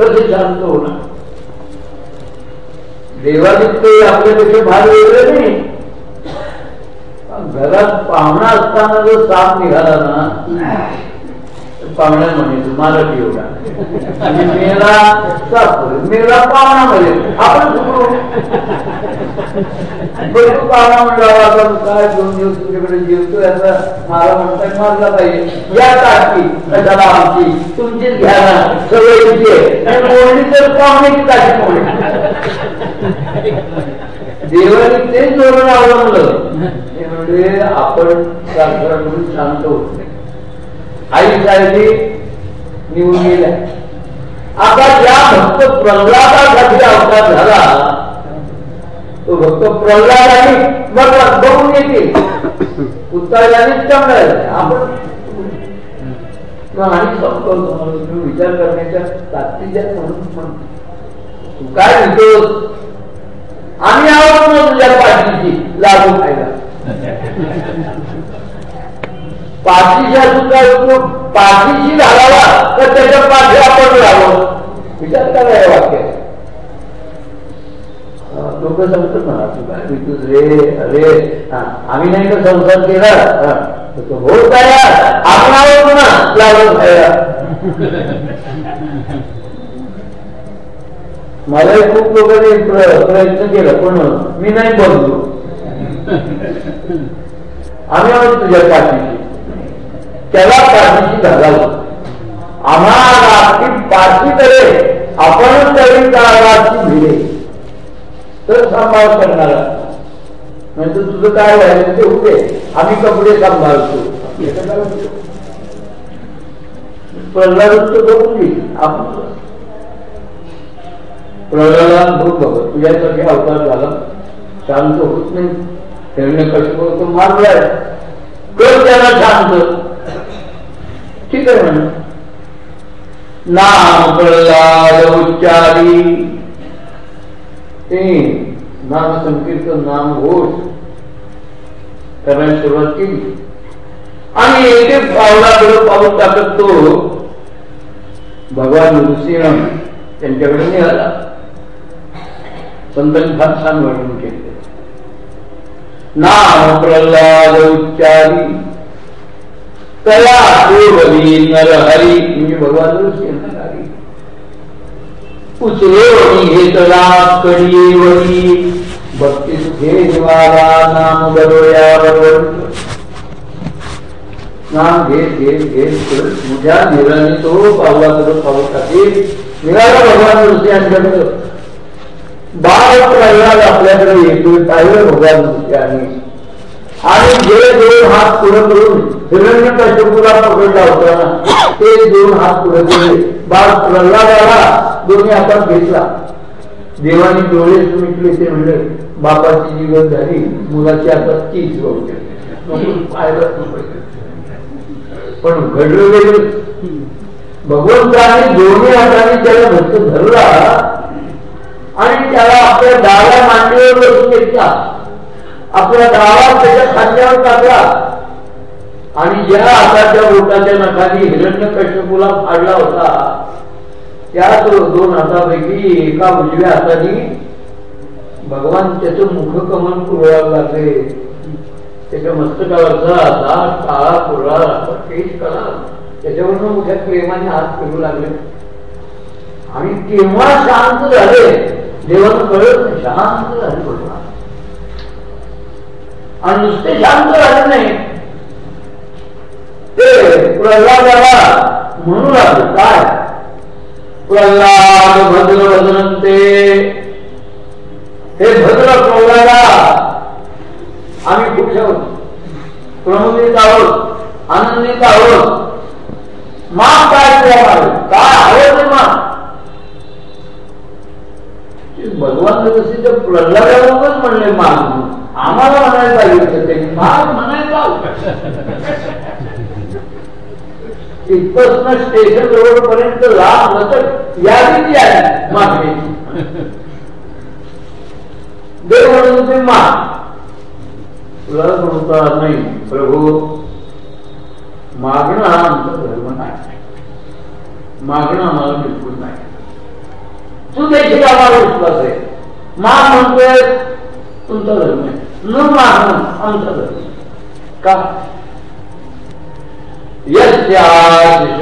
कसे शांत होणार? देवादित्य आपल्यापेक्षा भार वेगळे नाही. घरात पाहुणा असताना जो साप निघाला ना पाहुण्या म्हणे मला एवढा आणि मेला मेला पाहुणा म्हणजे आपण तू पाहुणा म्हणला आपण काय दोन दिवस तुमच्याकडे जेवतो याचा मला म्हणताय मारला पाहिजे. या टाकी कशाला आमची तुमचीच घ्या ना सगळे आहे? आणि तर पाहुण्याची टाकी कोणी देवाने तेच धोरण अवलंबलं. म्हणजे आपण म्हणून शांत होतो आई निवडून गेल्या. आता ज्या भक्त प्रल्हादासाठी अवतार झाला तो भक्त प्रल्हादाने मग बघून येतील उत्तराने चांगला आपण आणि संकल्प तुम्ही विचार करण्याच्या तात्तीच्या म्हणून म्हणतो. तू काय म्हणतोस? आम्ही आहोत ना तुझ्या पाठीची लागू खायला पाठीच्या सुद्धा पाठीशी घालावा तर त्याच्या पाठी आपण राहावं विचार करा हे वाक्य लोक सांगतात ना तू विद्युत रे? अरे आम्ही नाही का संसार केला. हो काय आपण आहोत ना लागून खायला मलाही खूप लोकांनी प्रयत्न केला पण मी नाही बोलतो आम्ही आहोत तुझ्या पाठी त्याला पाठीशी घालावं आम्हाला पाठी करे आपण तरी काळाची भिडे. तर सांभाळ करणार. म्हणजे तुझं काय व्हायचं ते होते आम्ही कपडे सांभाळतो. प्रल्हाद बघून आपण प्रल्हादान भूत बघत अवतार झाला. शांत होत नाही. हिरण्य कशप तो मारलाय. कर त्याला शांत. ठीक आहे म्हण नाम प्रल्हाद उच्चारी. नाम संकीर्तन नाम घोष. करण्यास सुरुवात केली. आणि एक एक पावला पावलाकडे पाऊल टाकत. तो भगवान नृसिंह त्यांच्याकडे निघाला. संतांनी फार छान वर्णन केले. नाम प्रल्हाद उच्चारी. पूर्वी नर हरी? भगवान उचले वणी घेतला कडी वणी भक्ती सुखे नाम बरोया बरोबर. नाम घेत घेत घेत तुझ्या निराने तो पावला करून पाऊल टाकेल भगवान नृसिंहांच्याकडं बाळ प्रल्हाद आपल्याकडे येतोय पाहिलं भगवान आणि आणि जे दोन हात पुढे करून हिरण्य पकडला होता. ते दोन हात पुढे केले बाळ प्रल्हादाला दोन्ही हातात घेतला. देवानी डोळे मिटले ते म्हणले बापाची जीवन झाली. मुलाची आता तीच पण घडलं गेलं भगवंताने दोन्ही हाताने त्याला भक्त धरला आणि त्याला आपल्या डाव्या मांडीवर बसून घेतला आपल्या डावा त्याच्या खांद्यावर टाकला. आणि ज्या हाताच्या बोटाच्या नखाली हिरण्य कश्यपूला फाडला होता. त्याच दोन हातापैकी एका उजव्या हाताने भगवान त्याचं मुखकमन पुरवायला लागले. त्याच्या मस्तकावरचा दाट काळा कुरळा केश कला त्याच्यावरनं मोठ्या प्रेमाने हात फिरू लागले. आणि केव्हा शांत झाले देवानं कळत शांत झाले भगवान आणि नुसते शांत झाले नाही ते प्रल्हादाला म्हणू लागले काय प्रल्हाद भद्र भद्रंते हे भद्र प्रल्हादा आम्ही खुश आहोत प्रमुदित आहोत आनंदित आहोत. माग काय तुला काय हवं ते माग भगवान जसे ते प्रल्हादालाच म्हणले माग आम्हाला म्हणायला पाहिजे ते. माग म्हणायचा इथपासून स्टेशन रोड पर्यंत लांब नसत यादी आहे मागण्याची देव म्हणून ते माग. तुला म्हणता नाही प्रभू मागणं हा आमचा धर्म नाही. मागणं आम्हाला बिलकुल नाही. तू देखील आम्हाला विश्वास आहे. माग म्हणतोय तुमचा धर्म आहे. न मागणं आमचा धर्म का? यशास्ते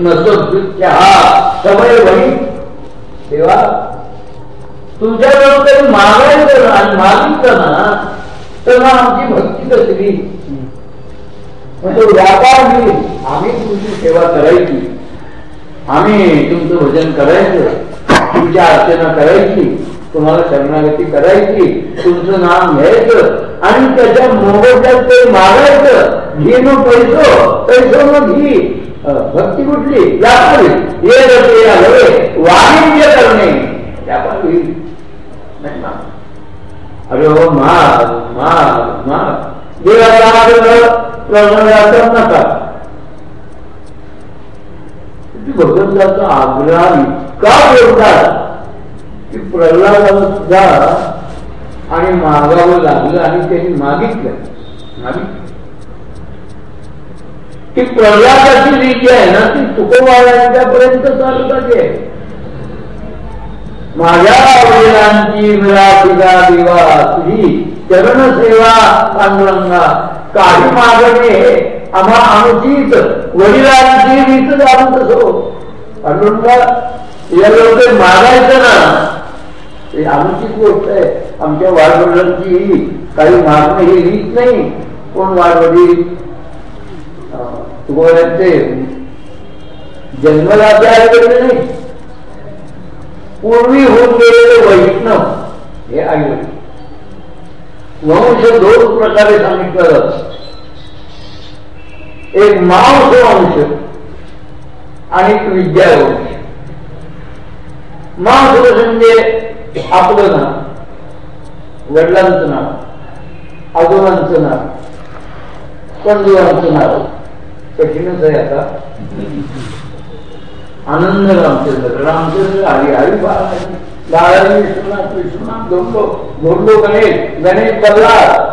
नसोद्युत्या समय वही। तेव्हा तुमच्याजवळ मागायचं आणि मागितलं ना तर मग आमची भक्ती कसली म्हणजे व्यापार होईल आम्ही तुमची सेवा करायची. आम्ही तुमचं भजन करायचं. तुमच्या अर्चना करायची. तुम्हाला शरणागती करायची. तुमचं नाम घ्यायचं. आणि त्याच्या मोबदल्यात ते मागायचं. घे मग पैसो पैसो मग घी भक्ती कुठली? व्यापारी ये जसे हवे वाणिज्य करणे. व्यापार होईल अरे हो माग माग माग नका. भगवंताचा आग्रह इतका बोलतात की प्रल्हादाला सुद्धा आणि मागावं लागलं आणि त्यांनी मागितलं. मागितलं. ती प्रल्हादाची रीती आहे ना ती तुकोबाळांच्यापर्यंत चालू आहे. माझ्या वडिलांची मिळापिका देवा तुझी चरण सेवा पांडुरंगा काही मागणे आम्हा आमचीच वडिलांची रीत जाणून तसो पांडुरंगा या लोक मागायचं ना हे अनुचित गोष्ट आहे. आमच्या वाडवडिलांची काही मागणी ही रीत नाही. कोण वाडवडील? तुकोबाळ्यांचे जन्मला आईवडील नाही. पूर्वी होऊन गेलेले वैष्णव हे आई वंश दोन प्रकारे सांगितलं जात. एक मांस वंश आणि विद्या वंश मांस म्हणजे आपलं नाव. वडिलांचं नाव. आजोबांचं नाव. कंदुरांचं नाव. कठीणच आहे आता. आनंद रामचंद्र. रामचंद्र हरी हरी बाळाजी विश्वनाथ विश्वनाथ धोंडो. धोंडो गणेश. गणेश बल्लाळ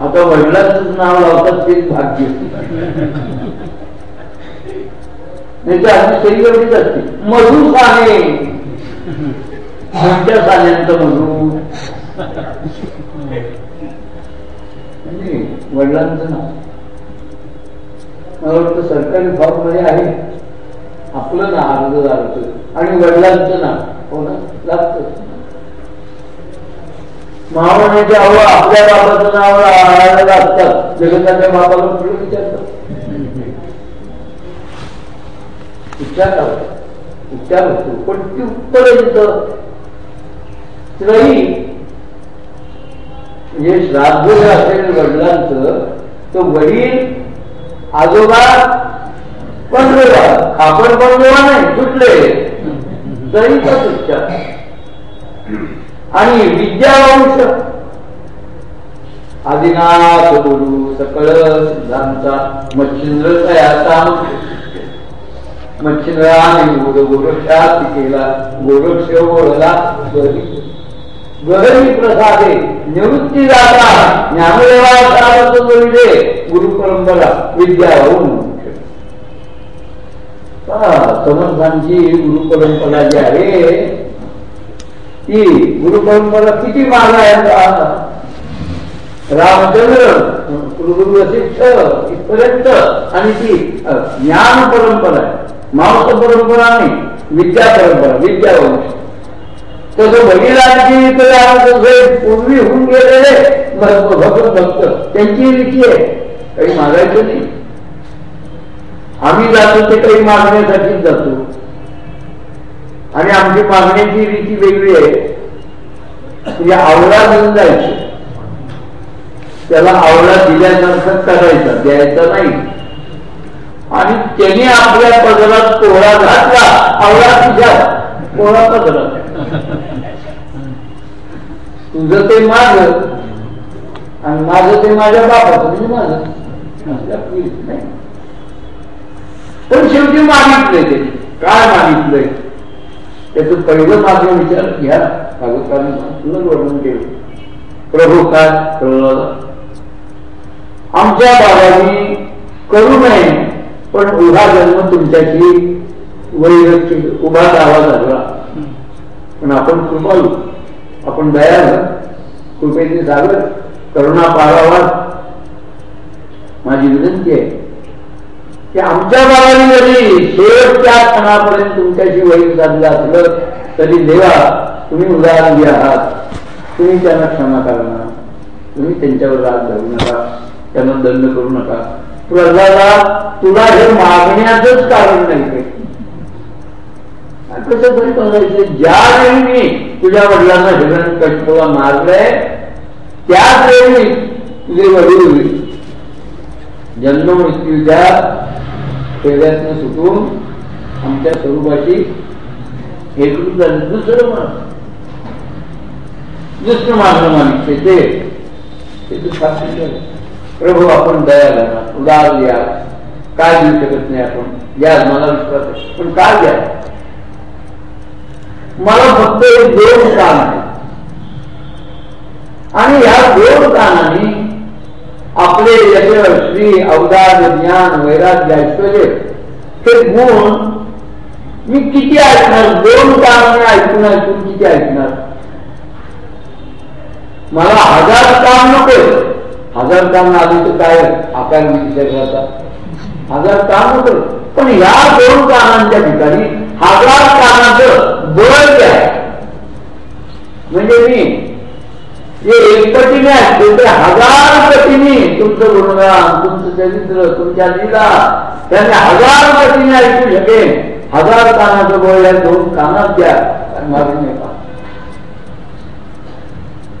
आता वडिलांच नाव लावतात तेच भाग्य. नाही असते. मधू साने कोणत्या सान्यांचं मधू. म्हणजे वडिलांचं नाव. मला वाटतं सरकारी फॉर्ममध्ये आहे. आपलं ना अर्जदारच आणि वडिलांचं नाव. हो ना? लागत महामनाच्या अहो आपल्या बाबाचं नाव लागतात जगताच्या बाबाला पुढे विचारतात. विचार उपचार होतो पण तिथपर्यंत त्रयी म्हणजे श्राद्ध असेल वडिलांचं तर वडील आजोबा पंधरा आपण पंधरा नाही सुटले. तरीचा उच्चार आणि विद्यावंश. आदिनाथ गुरु सकळ सिद्धांचा मच्छिंद्र तयाचा मच्छिंद्राने गोरक्षात केला गोरक्ष ओळला गहरी प्रसादे निवृत्ती जाता ज्ञानदेवा गुरु परंपरा विद्या होऊन समर्थांची गुरु परंपरा जी आहे ती गुरु परंपरा किती माग आहे रामचंद्र गुरु शिक्षक इथपर्यंत आणि ती ज्ञान परंपरा आहे मांस परंपरा नाही विद्या परंपरा विद्या वंश तर जो वडिलांची पूर्वी होऊन गेलेले भगत भक्त त्यांची लिखी आहे. काही मागायचं नाही. आम्ही जातो ते काही मागण्यासाठीच जातो. आणि आमची मागण्याची रीती वेगळी आहे. म्हणजे आवडा देऊन जायची. त्याला आवडा दिल्यासारखं करायचा द्यायचा नाही. आणि त्याने आपल्या पदरात कोहळा घातला. आवडा तुझ्या. कोहळा पदरात. तुझं ते माझ. आणि माझं ते माझ्या बापाचं म्हणजे माझ. पण शेवटी मागितलंय ते. काय मागितलंय? त्याच पहिलं माझं विचार घ्या. भागवतानं वर्णन केलं. प्रभू काय? कळलं आमच्या बाबांनी करू नये. पण उभा जन्म तुमच्याशी वैर उभा दावा झाला. पण आपण कृपाळू. आपण दयाल कृपेने सागर करुणा पारावा माझी विनंती आहे की आमच्या बाबांनी जरी शेवटच्या क्षणापर्यंत तुमच्याशी वैर साधलं असलं तरी देवा तुम्ही उदाहरण आहात तुम्ही त्यांना क्षमा करणार तुम्ही त्यांच्यावर राग धरू नका. त्यांना दंड करू नका. प्रजाला तुला हे मागण्याचंच कारण नाही कसं तरी बघायचं ज्या वेळी मी तुझ्या वडिलांना हिरण कष्टोला मारलंय त्याच वेळी तुझे वडील जन्म मृत्यूच्या फेऱ्यातनं सुटून आमच्या स्वरूपाशी एकरूप झालं. दुसरं म्हण दुसरं मागणं मागितले ते. तू प्रभू आपण दया घाला उदार द्या काय देऊ शकत नाही आपण? या मला विश्वास पण काय द्या? मला फक्त एक दोन काम आहे. आणि या दोन कानाने आपले यश श्री अवदार ज्ञान वैराग्य ऐश्वर्य हे गुण मी किती ऐकणार? दोन कामाने ऐकून ऐकून किती ऐकणार? मला हजार काम नको हजार काम आली तर काय आकार हजार काम होत. पण या दोन कामांच्या ठिकाणी हजार कामाचं बळ काय म्हणजे मी एक पटीने असते ते हजार पटीने तुमचं गुणगान तुमचं चरित्र तुमच्या लिला त्याने हजार पटीने ऐकू शकेल हजार कानाचं बोलल्या दोन कानात द्या. मारून नका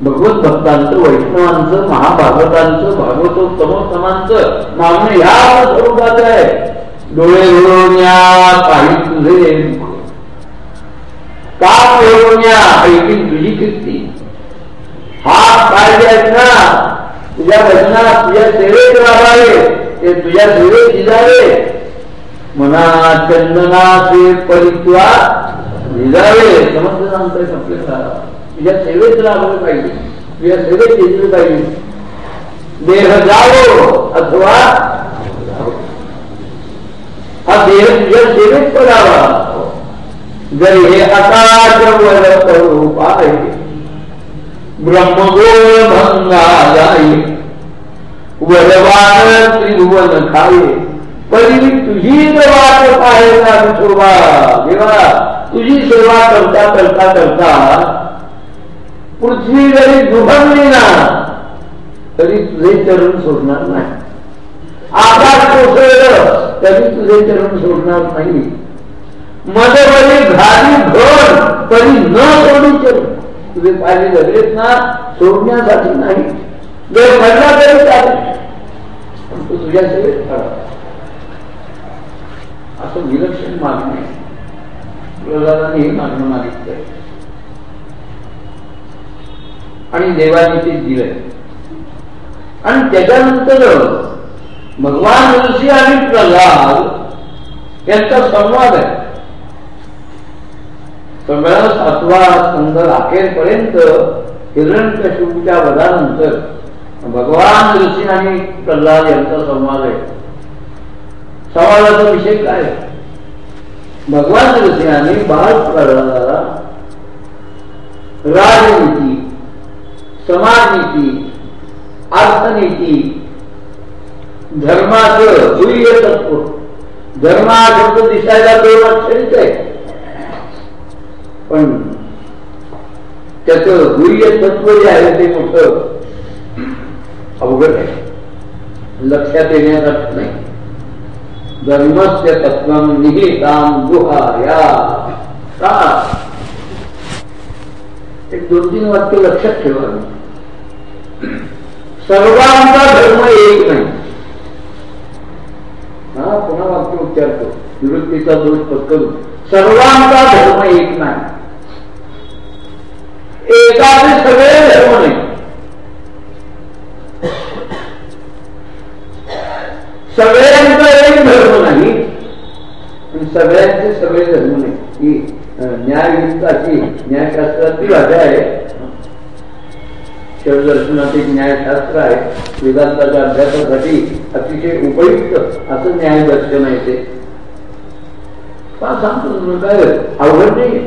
भगवत भक्तांचं वैष्णवांचं महाभागवतांचं भागवतोत्तमोत्तमांचं मागणं ह्या स्वरूपात आहे. डोळे घडवण्या काही तुझे का मिळवून या? ऐकी तुझी कीर्ती हात पाय द्यायचा तुझ्या वचनात तुझ्या सेवेत राहावे. ते तुझ्या सेवेत जिजावे. मना चंदनाचे परित्वा जिजावे. समजलं सांगतोय संपलेत तुझ्या सेवेत राहावं पाहिजे तुझ्या सेवेत जिंकलं पाहिजे देह जावो अथवा हा? देह तुझ्या सेवेत पडावा जर हे। आकाश रूप आहे ब्रह्मगोळ भंगाई वरवान त्रिभुवन खाये परी तुझी वाट पाहायचा विठोबा देवा, तुझी सेवा करता करता करता पृथ्वी जरी दुभंगली ना तरी तुझे चरण सोडणार नाही. आकाश कोसळलं तरी तुझे चरण सोडणार नाही. मधोमधी घाली घर तरी न सोडीचे तुझे पाहिजे जगलेत ना सोडण्यासाठी नाही. जर म्हणला तरी चालेल. तू तुझ्या सेवेत असं विलक्षण मागणे प्रल्हादाने हे मागणं मागितलंय. आणि देवाने ते दिलंय आणि त्याच्यानंतर भगवान ऋषी आणि प्रल्हाद यांचा संवाद आहे. सगळं सातवा स्कंद अखेरपर्यंत हिरण्यकशिपूच्या वधानंतर भगवान ऋषी आणि प्रल्हाद यांचा संवाद आहे. संवादाचा विषय काय भगवान ऋषीने बाल प्रल्हादाला राजनीती समाजनीती अर्थनीती धर्माचं दुय्य तत्व धर्मा शब्द दिसायला दोन अक्षरीच आहे पण त्याच गुह्य तत्व जे आहे ते मोठ अवघड आहे. लक्षात येण्यासारखं नाही. धर्मस्य तत्व निहिताम गुहा या का एक दोन तीन वाक्य लक्षात ठेवा. सर्वांचा धर्म एक नाही. हा पुन्हा वाक्य उच्चारतो. निवृत्तीचा दोष पत्करून. सर्वांचा धर्म एक नाही. एकाचे सगळे धर्म नाही. सगळ्यांचा एक धर्म नाही. आणि सगळ्यांचे सगळे धर्म नाही. ही न्याययुक्ताची न्यायशास्त्राची भाषा आहे शिवदर्शनात न्यायशास्त्र आहे. वेदांताच्या अभ्यासासाठी अतिशय उपयुक्त असं न्यायदर्शन आहे ते सांगतो काय अवघड नाही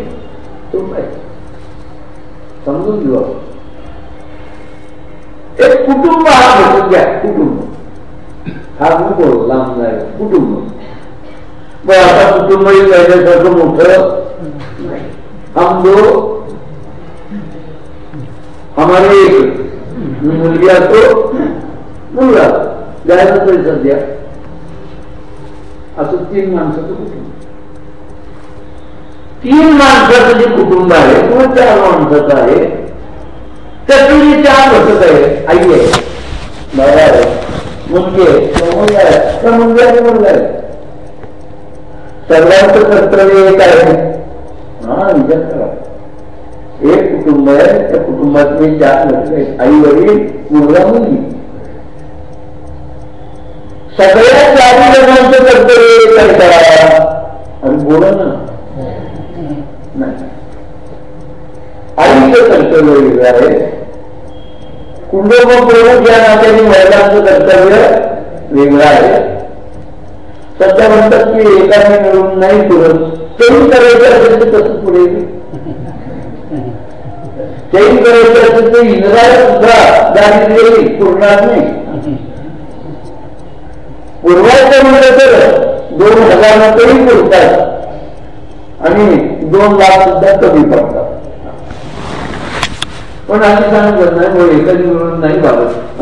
तो काय समजून घेऊ एक कुटुंब हा भेटून घ्या कुटुंब. हा खूप लांब आहे कुटुंब. मग आता कुटुंब पहिल्यासारखं मोठं. हम दो हमारे एक मुलगी असतो मुलगा जायचं तरी सध्या असं तीन माणसाचं कुटुंब। तीन माणसाचं जे कुटुंब आहे किंवा चार माणसाचं आहे त्यातून जे चार घटक आहे आई आहे बाबा आहे मुलगी आहे मुलगा आहे त्या आहे मुलगा आहे सर्वांचं कर्तव्य एक आहे हा विचार करा. एक कुटुंब आहे त्या कुटुंबातले चार घटक आहेत. आई वडील मुलगा मुलगी. सगळ्या चारी जणांचं कर्तव्य काय करा आणि बोला ना. आईचं कर्तव्य वेगळं आहे. कुटुंब प्रमुख या नात्याने महिलांचं कर्तव्य वेगळं आहे. सध्या म्हणतात की एकाने मिळून नाही पुरत तेही करायचं असेल तर कसं पुढे. तेही करायचं असेल तर इंद्राला सुद्धा दारिद्र्य पूर्णात नाही. पूर्वायचं म्हणलं तर दोन हजार तरी पुरतात आणि दोन लाख सुद्धा कमी पडतात. पण आम्ही सांगत नाही मग एखादी मिळून नाही बाबत.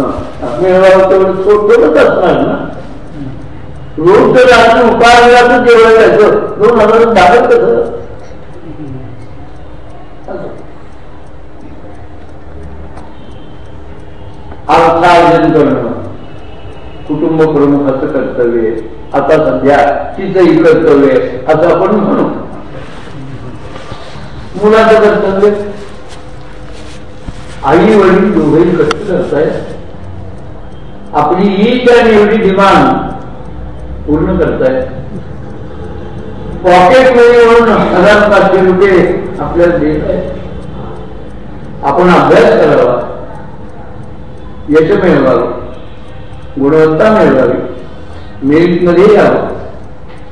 मिळवा तेवढं थोडंच असणार ना. रोज तर रात्री उपायाचं जेवण जायचं दोन हजार भागत कसं? अर्थार्जन करणं कुटुंब प्रमुखाचं कर्तव्य आता सध्या तिचंही कर्तव्य असं आपण म्हणू. मुलाचं कर्तव्य? आई वडील दोघेही कष्ट करतायत. आपली ईद आणि एवढी डिमांड पूर्ण करतायत पॉकेटमध्ये म्हणून हजार पाचशे रुपये आपल्याला देत आहेत आपण अभ्यास करावा. यश मिळवावं. गुणवत्ता मिळवावी. मेरिटमध्ये यावं.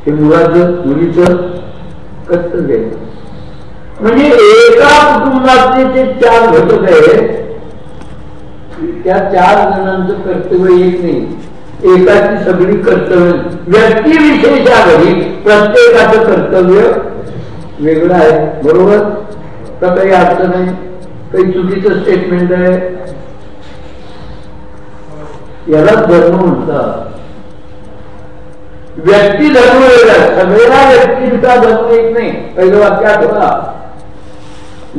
हे मुलाचं मुलीचं कर्तव्य घ्यायचं म्हणजे एका कुटुंबातले जे चार घटक आहेत त्या चार जणांचं कर्तव्य येत नाही. एकाची सगळी कर्तव्य. व्यक्तिविशेषा प्रत्येकाचं कर्तव्य वेगळं आहे. बरोबर? का काही अर्थ नाही काही चुकीचं स्टेटमेंट आहे? याला धर्म म्हणतात. व्यक्ती धर्म वेगळा सगळ्या व्यक्तींचा धर्म येत नाही. पहिलं वाक्य आठवला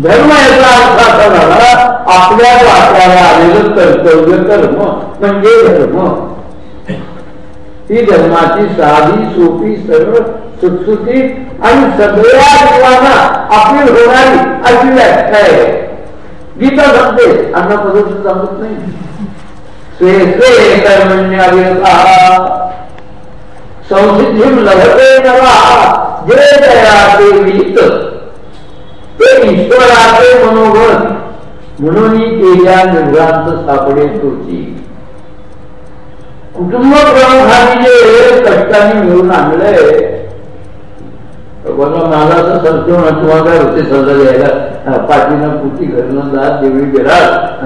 धर्म याचा अर्थ असा झाला आपल्या वाट्याला आलेलं कर्तव्य कर्म म्हणजे धर्म. ती धर्माची साधी सोपी सरळ सुटसुटीत आणि सगळ्या जीवांना आपली होणारी अशी व्याख्या आहे. गीता सांगते अन्न प्रदूषण सांगत नाही. स्वे स्वे कर्मण्याविरता संसिद्धी लभते नवा. जे दया ते विहित ते ईश्वराचे मनोबल म्हणून केल्या निर्घांत सापडे तुझी. कुटुंब प्रमुखांनी जे कष्टाने मिळून आणलंय मला मला असं सरतो ना तुम्हाला काय होते सजा द्यायला पाठीनं पुटी घरनं जात देवी गेलात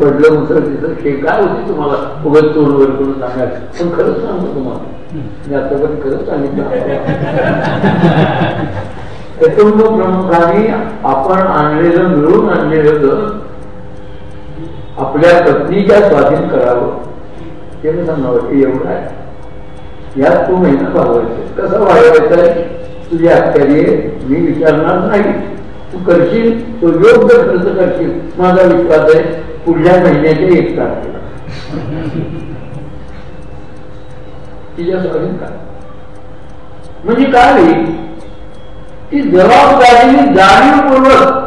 पडलं उसर तिथं. शे काय होते तुम्हाला? उगत तोड वर करून सांगायचं. पण खरंच सांगतो तुम्हाला. मी आता पण खरंच सांगितलं. कुटुंब प्रमुखांनी आपण आणलेलं मिळून आणलेलं आपल्या पत्नीच्या स्वाधीन करावं. केलं मी सांगावं की एवढं आहे. यात तू मेहनत वागवायचं कसं वाढवायचं आहे तुझी आख्याने मी विचारणार नाही. तू करशील तो योग्य खर्च करशील. माझा विश्वास आहे पुढल्या महिन्याच्या एक तारखेला. तिच्या स्वाधीन का? म्हणजे काय होईल? ती जबाबदारी जाणीवपूर्वक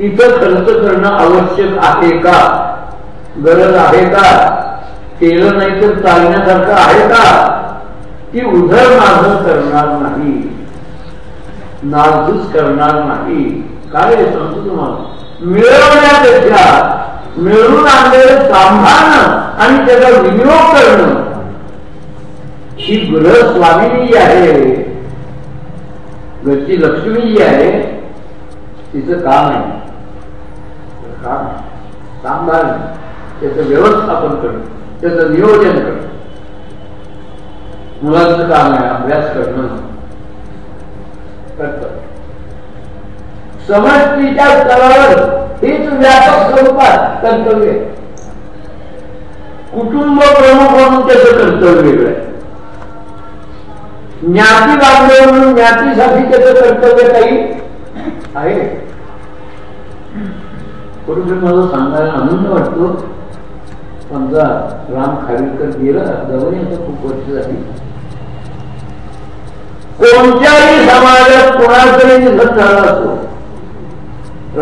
इथं खर्च करणं आवश्यक आहे का? गरज आहे का? केलं नाही तर चालण्यासारखं आहे का? ती उधर माझ करणार नाही. नाजूस करणार नाही. काय सांगतो तुम्हाला? मिळवण्यापेक्षा मिळून आणलेलं सांभाळणं आणि त्याचा विनियोग करणं. ही ग्रह स्वामिनी जी आहे. घरची लक्ष्मी जी आहे तिचं काम आहे. काम सांभाळणं. त्याचं व्यवस्थापन करणं. त्याचं नियोजन करणं मुलांचं काम आहे अभ्यास करणं समष्टीच्या स्तरावर हेच व्यापक स्वरूपात कर्तव्य कुटुंब प्रमुख म्हणून त्याचं कर्तव्य वेगळं आहे. ज्ञाती बांधव म्हणून ज्ञातीसाठी त्याचं कर्तव्य काही आहे. म्हणून मला सांगायला आनंद वाटतो? समजा राम खाविलकर गेला जवळ आता खूप वर्ष झाली. कोणत्याही समाजात कोणाकडे निधन झाला असतो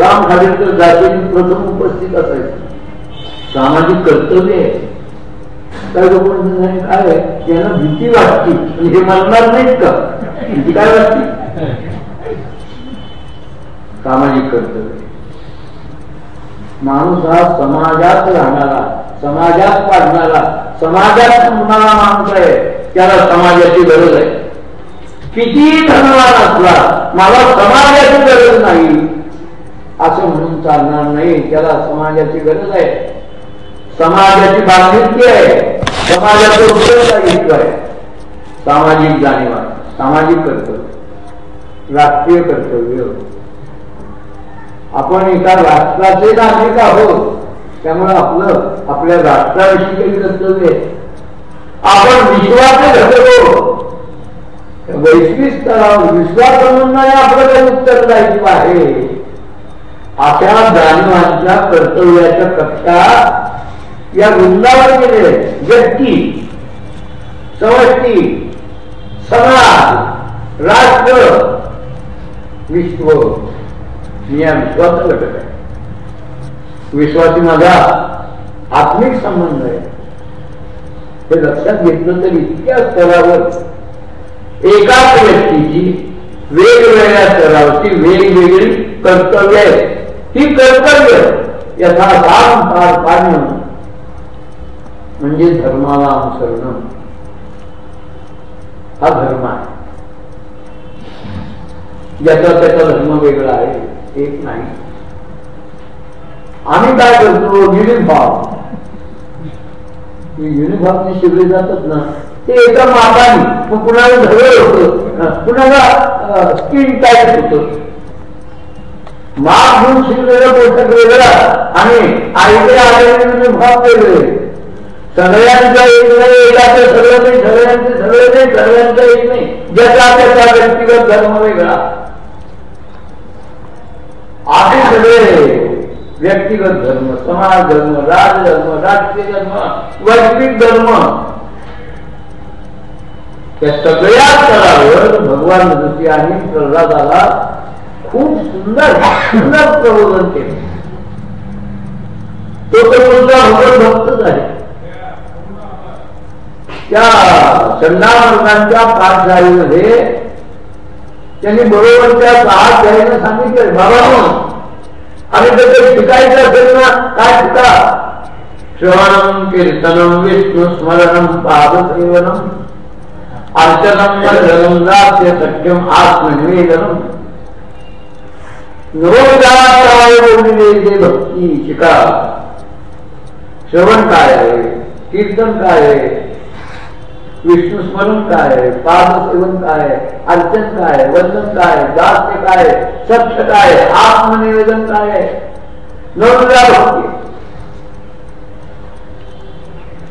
राम खाविलकर जातीने प्रथम उपस्थित असायचे. सामाजिक कर्तव्य काय लोक काय त्यांना भीती वाटते. हे म्हणणार नाहीत का? भीती काय वाटते? सामाजिक कर्तव्य. माणूस हा समाजात राहणारा समाजात पाडणारा समाजात थांबणारा माणूस आहे त्याला समाजाची गरज आहे. किती धनवान असला मला समाजाची गरज नाही. असं म्हणून चालणार नाही त्याला समाजाची गरज आहे. समाजाची बांधिलकी आहे समाजाचं उत्तरदायित्व आहे. सामाजिक जाणीवा सामाजिक कर्तव्य राष्ट्रीय कर्तव्य. आपण एका राष्ट्राचे नागरिक आहोत. त्यामुळे आपलं आपल्या राष्ट्राविषयी काही कर्तव्य आहे. आपण विश्वाचे घटक वैश्विक स्तरावर विश्वासंबंधाने आपलं काही उत्तरदायित्व आहे. अशा जाणीवांच्या कर्तव्याच्या कक्षात या वृंदावर गेले. व्यक्ती समष्टी समाज राष्ट्र विश्व. मी या विश्वाचा घटक आहे. विश्वासी माझा आत्मिक संबंध आहे. हे लक्षात घेतलं तर इतक्या स्तरावर एकाच व्यक्तीची वेगवेगळ्या स्तरावरची वेगवेगळी कर्तव्य आहे ही कर्तव्य यथासाम पार पाडणं म्हणजे धर्माला अनुसरण. हा धर्म आहे. ज्याचा त्याचा धर्म वेगळा आहे एक नाही. आम्ही काय करतो? युनिफॉर्म. युनिफॉर्मची शिवले जातात ना. ते एका मापाने मग कुणाला ढवळ होत? कुणाला स्किन टाईट होत? माप घेऊन शिवलेलं पोषक वेगळा. आणि आईकडे आलेले युनिफॉर्म वेगळे. सगळ्यांचा एक सगळ्यांच्या एकाचं सगळं नाही सगळ्यांचे सगळं नाही सगळ्यांचा एक नाही. ज्याचा त्याचा व्यक्तिगत धर्म वेगळा. आहे सगळे. व्यक्तिगत धर्म समाज धर्म राजधर्म राष्ट्रीय धर्म वैश्विक धर्म. त्या सगळ्या स्तरावर भगवान ऋषी आणि प्रल्हादाला खूप सुंदर सुंदर प्रबोधन केले. तो तर मुलगा भगवत भक्तच आहे त्या चंडावर्गांच्या पाठशाळेमध्ये त्यांनी बरोबर त्या सहा द्यायला सांगितलं बाबा आणि त्याचं शिकायचं असेल ना काय शिका श्रवणम कीर्तनम विष्णू स्मरणम पादसेवनम अर्चनम मंडलम दास्य सत्यम आत्मनिवेदनम नवोदाय भक्ती शिका. श्रवण काय आहे? कीर्तन काय आहे? विष्णू स्मरण काय आहे? पादसेवन काय आहे? अर्चन काय वंदन काय दास्य काय सत्य काय आत्मनिवेदन काय आहे? नवविदा भक्ती.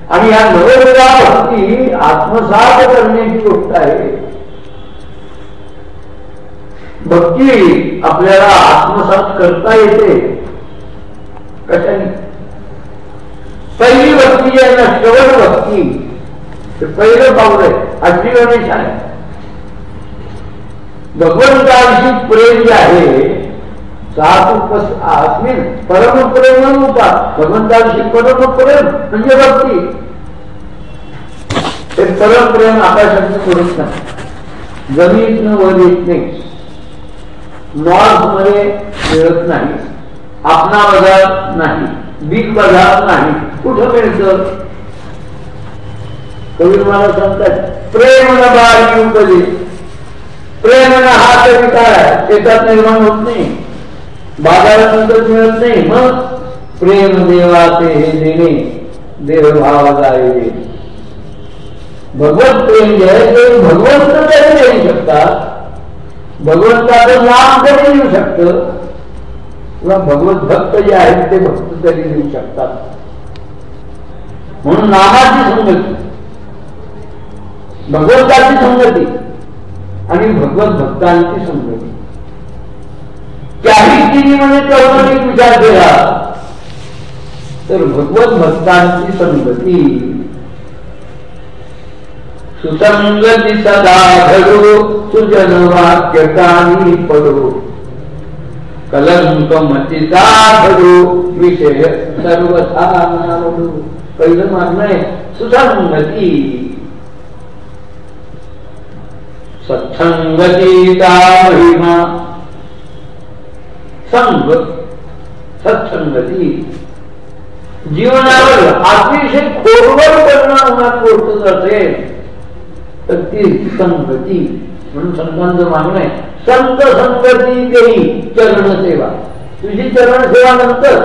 आणि या नवविदा भक्ती आत्मसात करण्याची गोष्ट आहे. भक्ती आपल्याला आत्मसात करता येते. कशाने? पहिली भक्ती आहे ना श्रवण भक्ती. पहिलं पाऊल आहे. आठवी गणेश आहे. भगवंताविषयी प्रेम जे आहे सात अस्मिन परमप्रेम होता. भगवंताविषयी परमप्रेम म्हणजे भक्ती. ते परमप्रेम आकाशात करत नाही. जमीन वर येत नाही. नॉर्थमध्ये मिळत नाही. आपणा बाजार नाही. बिग बाजार नाही. कुठं मिळतं? कवी मला सांगतात प्रेम न बाळी उपदी प्रेम न हा तरी काय शेतात निर्माण होत नाही बाजारानंतर मिळत नाही मग प्रेम देवाचे हे देणे देवभावाला येणे भगवत प्रेम जे आहे ते भगवंत तरी देऊ शकतात भगवंताचं नाम तरी देऊ शकत किंवा भगवत भक्त जे आहेत ते भक्त तरी देऊ शकतात म्हणून नामाची संगती भगवंताची संगती आणि भगवत भक्तांची संगती. त्याही तिन्हीमध्ये म्हणजे चौकटीत विचार केला. तर भगवत भक्तांची संगती. सुसंगती सदा घडो सुजन वाक्य काही पडो. कलंक मतिता घडो विषय सर्वथा पहिलं मागणं आहे सुसंगती. सत्संगतीचा महिमा संग, सत्संगती। जीवनावर अतिशय खोरवर परिणाम होणार असेल तर ती संगती, म्हणून संतांचं संत संगती देई चरण सेवा. तुझी चरण सेवा नंतर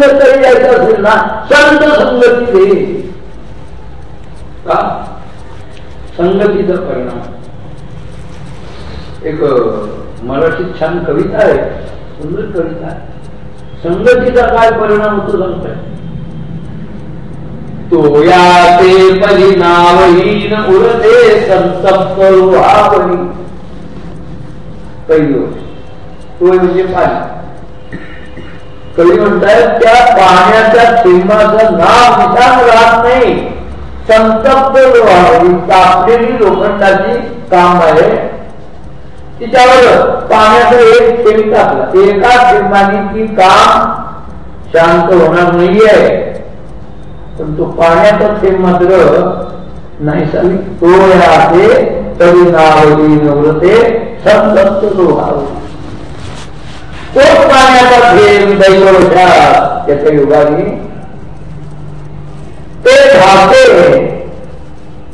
जर तरी जायचं असेल ना संत संगती दे का? संगतीचा परिणाम. एक मराठीत छान कविता आहे सुंदर कविता आहे. संगतीचा काय परिणाम होतो सांगताय? तो या ते परिणामहीन उरते संतप्त लोहावरी पहिली गोष्ट तो म्हणजे पाणी. कवी म्हणतायत त्या पाण्याच्या थेंबाचं नाव निशान राहत नाही. संतप्त लोहावरी तापलेली लोखंडाची काम आहे. तिच्यावर पाण्याचं एक थेंब टाकलं. एका थेंबाने ती काम शांत होणार नाहीये. पण तो पाण्याचा थेंब मात्र नाही सांगली तो राहते? तरी नावली नवरते संतप्त लोहावली तोच पाण्याचा थेंब दैवशा त्याच्या युगाने. ते धावते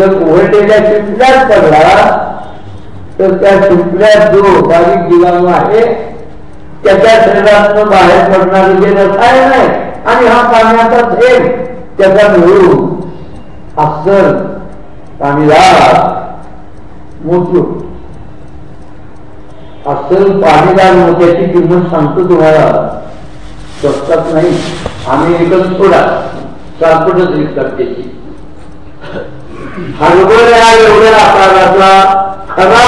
जर उघडलेल्या शिंपल्यात पडला तर त्या शिंपल्यात जो बारीक जीवाणू आहे त्याच्या शरीरात बाहेर पडणारे जे रसायन नाही आणि हा पाण्याचा थेंब त्याचा मिळून अस्सल पाणीदार मोठू अस्सल पाणीदार मोत्याची किंमत सांगतो तुम्हाला. स्वस्तात नाही आम्ही एकच थोडा चारपटच विकतात त्याची हरभऱ्या एवढ्या आकाराचा खरा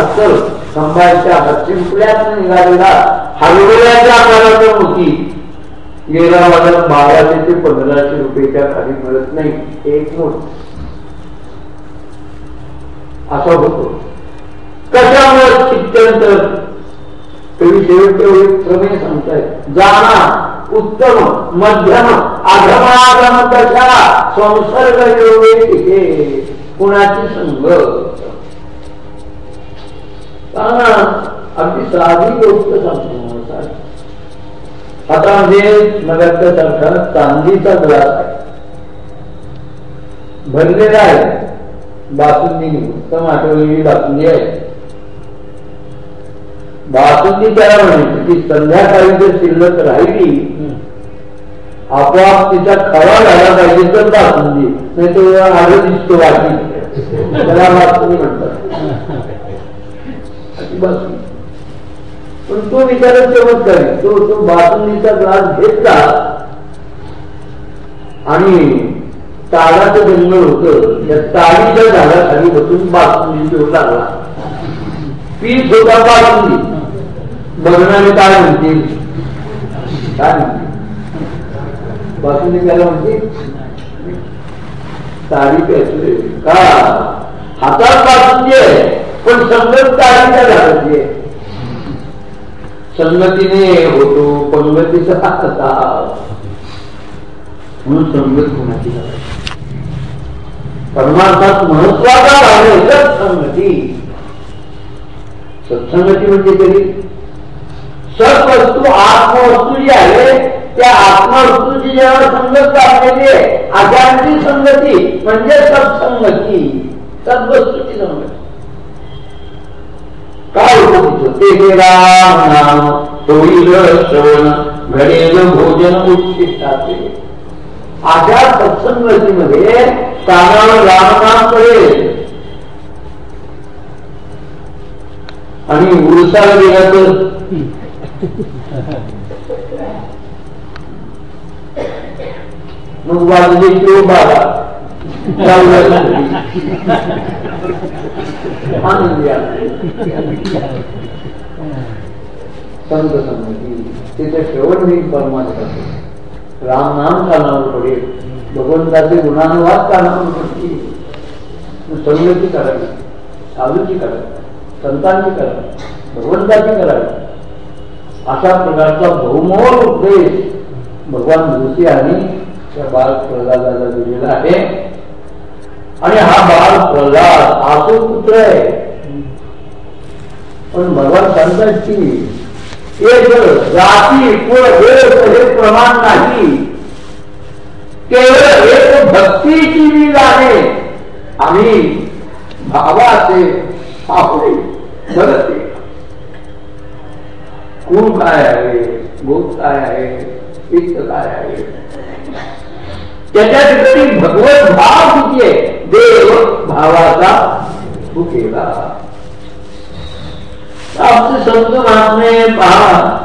अस्सल संभाजीच्या चिंपल्यात निघालेला हरभऱ्याच्या आकाराचा मोती गेल्या वाजत बाराशे ते पंधराशे रुपयेच्या खाली मिळत नाही एक मोठ. असं होतो. कशामुळे शिक्षण तरी शेवट तेवढे प्रमेय सांगताय जाणा उत्तम मध्यम आधमागम दशा संसर्ग एवढे हे कुणाची संघ अगदी साधी गोष्ट सांगतो आता म्हणजे नगरच्या सारखा चांदीचा ग्लास आहे. भरलेला आहे. बासुंदी उत्तम आठवलेली बासुंदी आहे. बासुंदी त्याला म्हणायची की संध्याकाळी जर शिल्लक राहिली आपोआप तिचा खवा झाला पाहिजे तर बासुंदी नाही तो आलं दिसतो वाटी त्याला बासुंदी म्हणतात. पण तो विचारच चमत्कारी तो तो बासुंदीचा ग्लास घेतला आणि ताडाचं जंगल होत. त्या ताडीच्या झाडाखाली बसून बासुंदी घेऊ लागला. पीस होता बासुंदी बघणारे काय म्हणतील? काय म्हणतील? बासुंदी त्याला म्हणते ताडी पेसले का? हातात बासुंदी आहे पण संगत ताडीच्या झाडाची आहे. संगतीने होतो पंगतीचा कसा म्हणून संगत कोणाची परमार्थात महत्त्वाचा भाग आहे सत्संगती सत्संगती म्हणजे तरी सत्वस्तू आत्मवस्तू जी आहे त्या आत्मवस्तूची जेव्हा संगत लागलेली आहे संगती म्हणजे सत्संगती सद्वस्तूची संगती. काय होतं ते राम नाम होईल श्रवण घडेल भोजन अशा सत्संगतीमध्ये कानावर रामनाम आणि उरसाला गेला तर? वाजले किंवा बारा आनंदी संत संगती तिथे शेवट मी पडेल भगवंताचे गुणानुवाद कानावर पडतील करावी साधूची करावी संतांची करावी भगवंताची करावी अशा प्रकारचा बहुमोल उपदेश भगवान ऋषी आणि त्या बाल प्रल्हादाला दिलेला आहे. आणि हा बाल प्रल्हाद आसू पुत्र आहे. पण भगवान सांगतात एक जाती कुळ हे प्रमाण नाही. केवळ एक भक्तीची लील आहे आणि भावाचे आपले भरते कुळ काय आहे भूत काय आहे पित्त काय आहे त्याच्या ठिकाणी भगवत भाव किती आहे देव भावाचा केला आमचे संत महात्मे पहा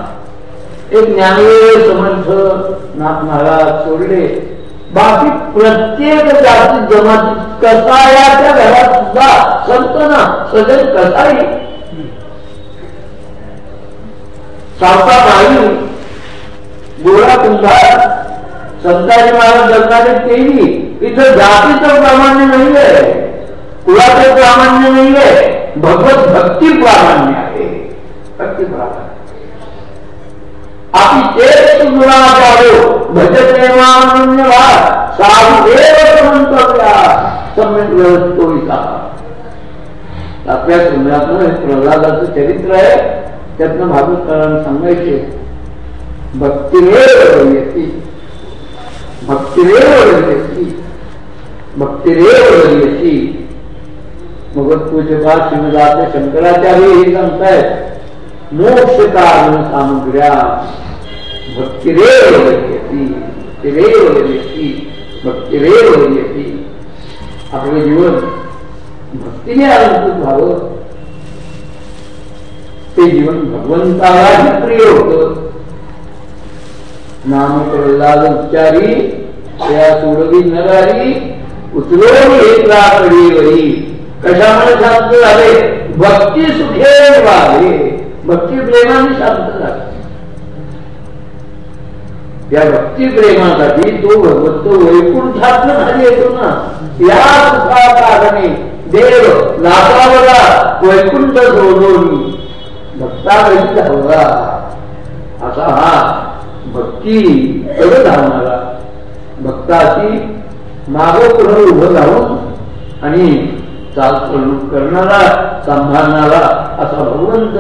एक ज्ञानवेळ समर्थ नाथ महाराज सोडले बाकी प्रत्येक जाती जमात कसायाच्या घरात सुद्धा संत ना सजन कसाई सावता नाही गोळा कुंभार संताजी महाराज जगणारे तेही इथं जातीचं प्रामाण्य नाहीये. कुळाचं प्रामाण्य नाहीये. भगवत भक्ती प्रामाण्य आहे. भक्ती आपली चेत साधू सम्यक आपल्या प्रल्हादाचं चरित्र आहे. त्यातनं भागवतकारांना सांगायचे भक्तिरेव येते भक्तिरेव येते भक्तिरेव येते. मग पूज्यपा श्रीमदात शंकराचार्य हे सांगतायत मोक्ष कारण सामग्र्या भक्तिरेव येते भक्तिरेव येते भक्तिरेव येते. आपलं जीवन भक्तीने अलंकृत व्हावं. ते जीवन भगवंतालाही प्रिय होत. नाम प्रल्हाद उच्चारी त्या सोडवी नरारी उचलून घेतला वरी कशामुळे शांत झाले? भक्ती सुखे वाले भक्ती प्रेमाने शांत झाले. या भक्ती प्रेमासाठी तो भगवंत वैकुंठात खाली येतो ना. या सुखा कारणे देव लाटावला वैकुंठ सोडून भक्तावरी धावला असा हा भक्ती कडे धावणारा. भक्ताची माग पुढे उभं राहून आणि चाल करणारा सांभाळणारा असा भगवंत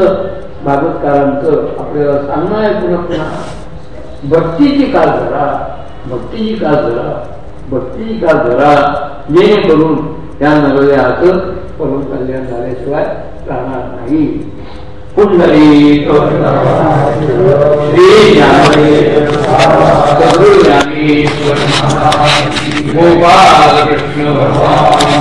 भागवतकारांचं आपल्याला सांगणं आहे पुन्हा पुन्हा. भक्तीची काल धरा भक्तीची काल धरा भक्तीची काल धरा. जेणेकरून त्या नवल्याचं परम कल्याण झाल्याशिवाय राहणार नाही. पुण्डलीक श्री ज्ञानेश्वर ज्ञानेश्वर गोपाल कृष्ण भगवान।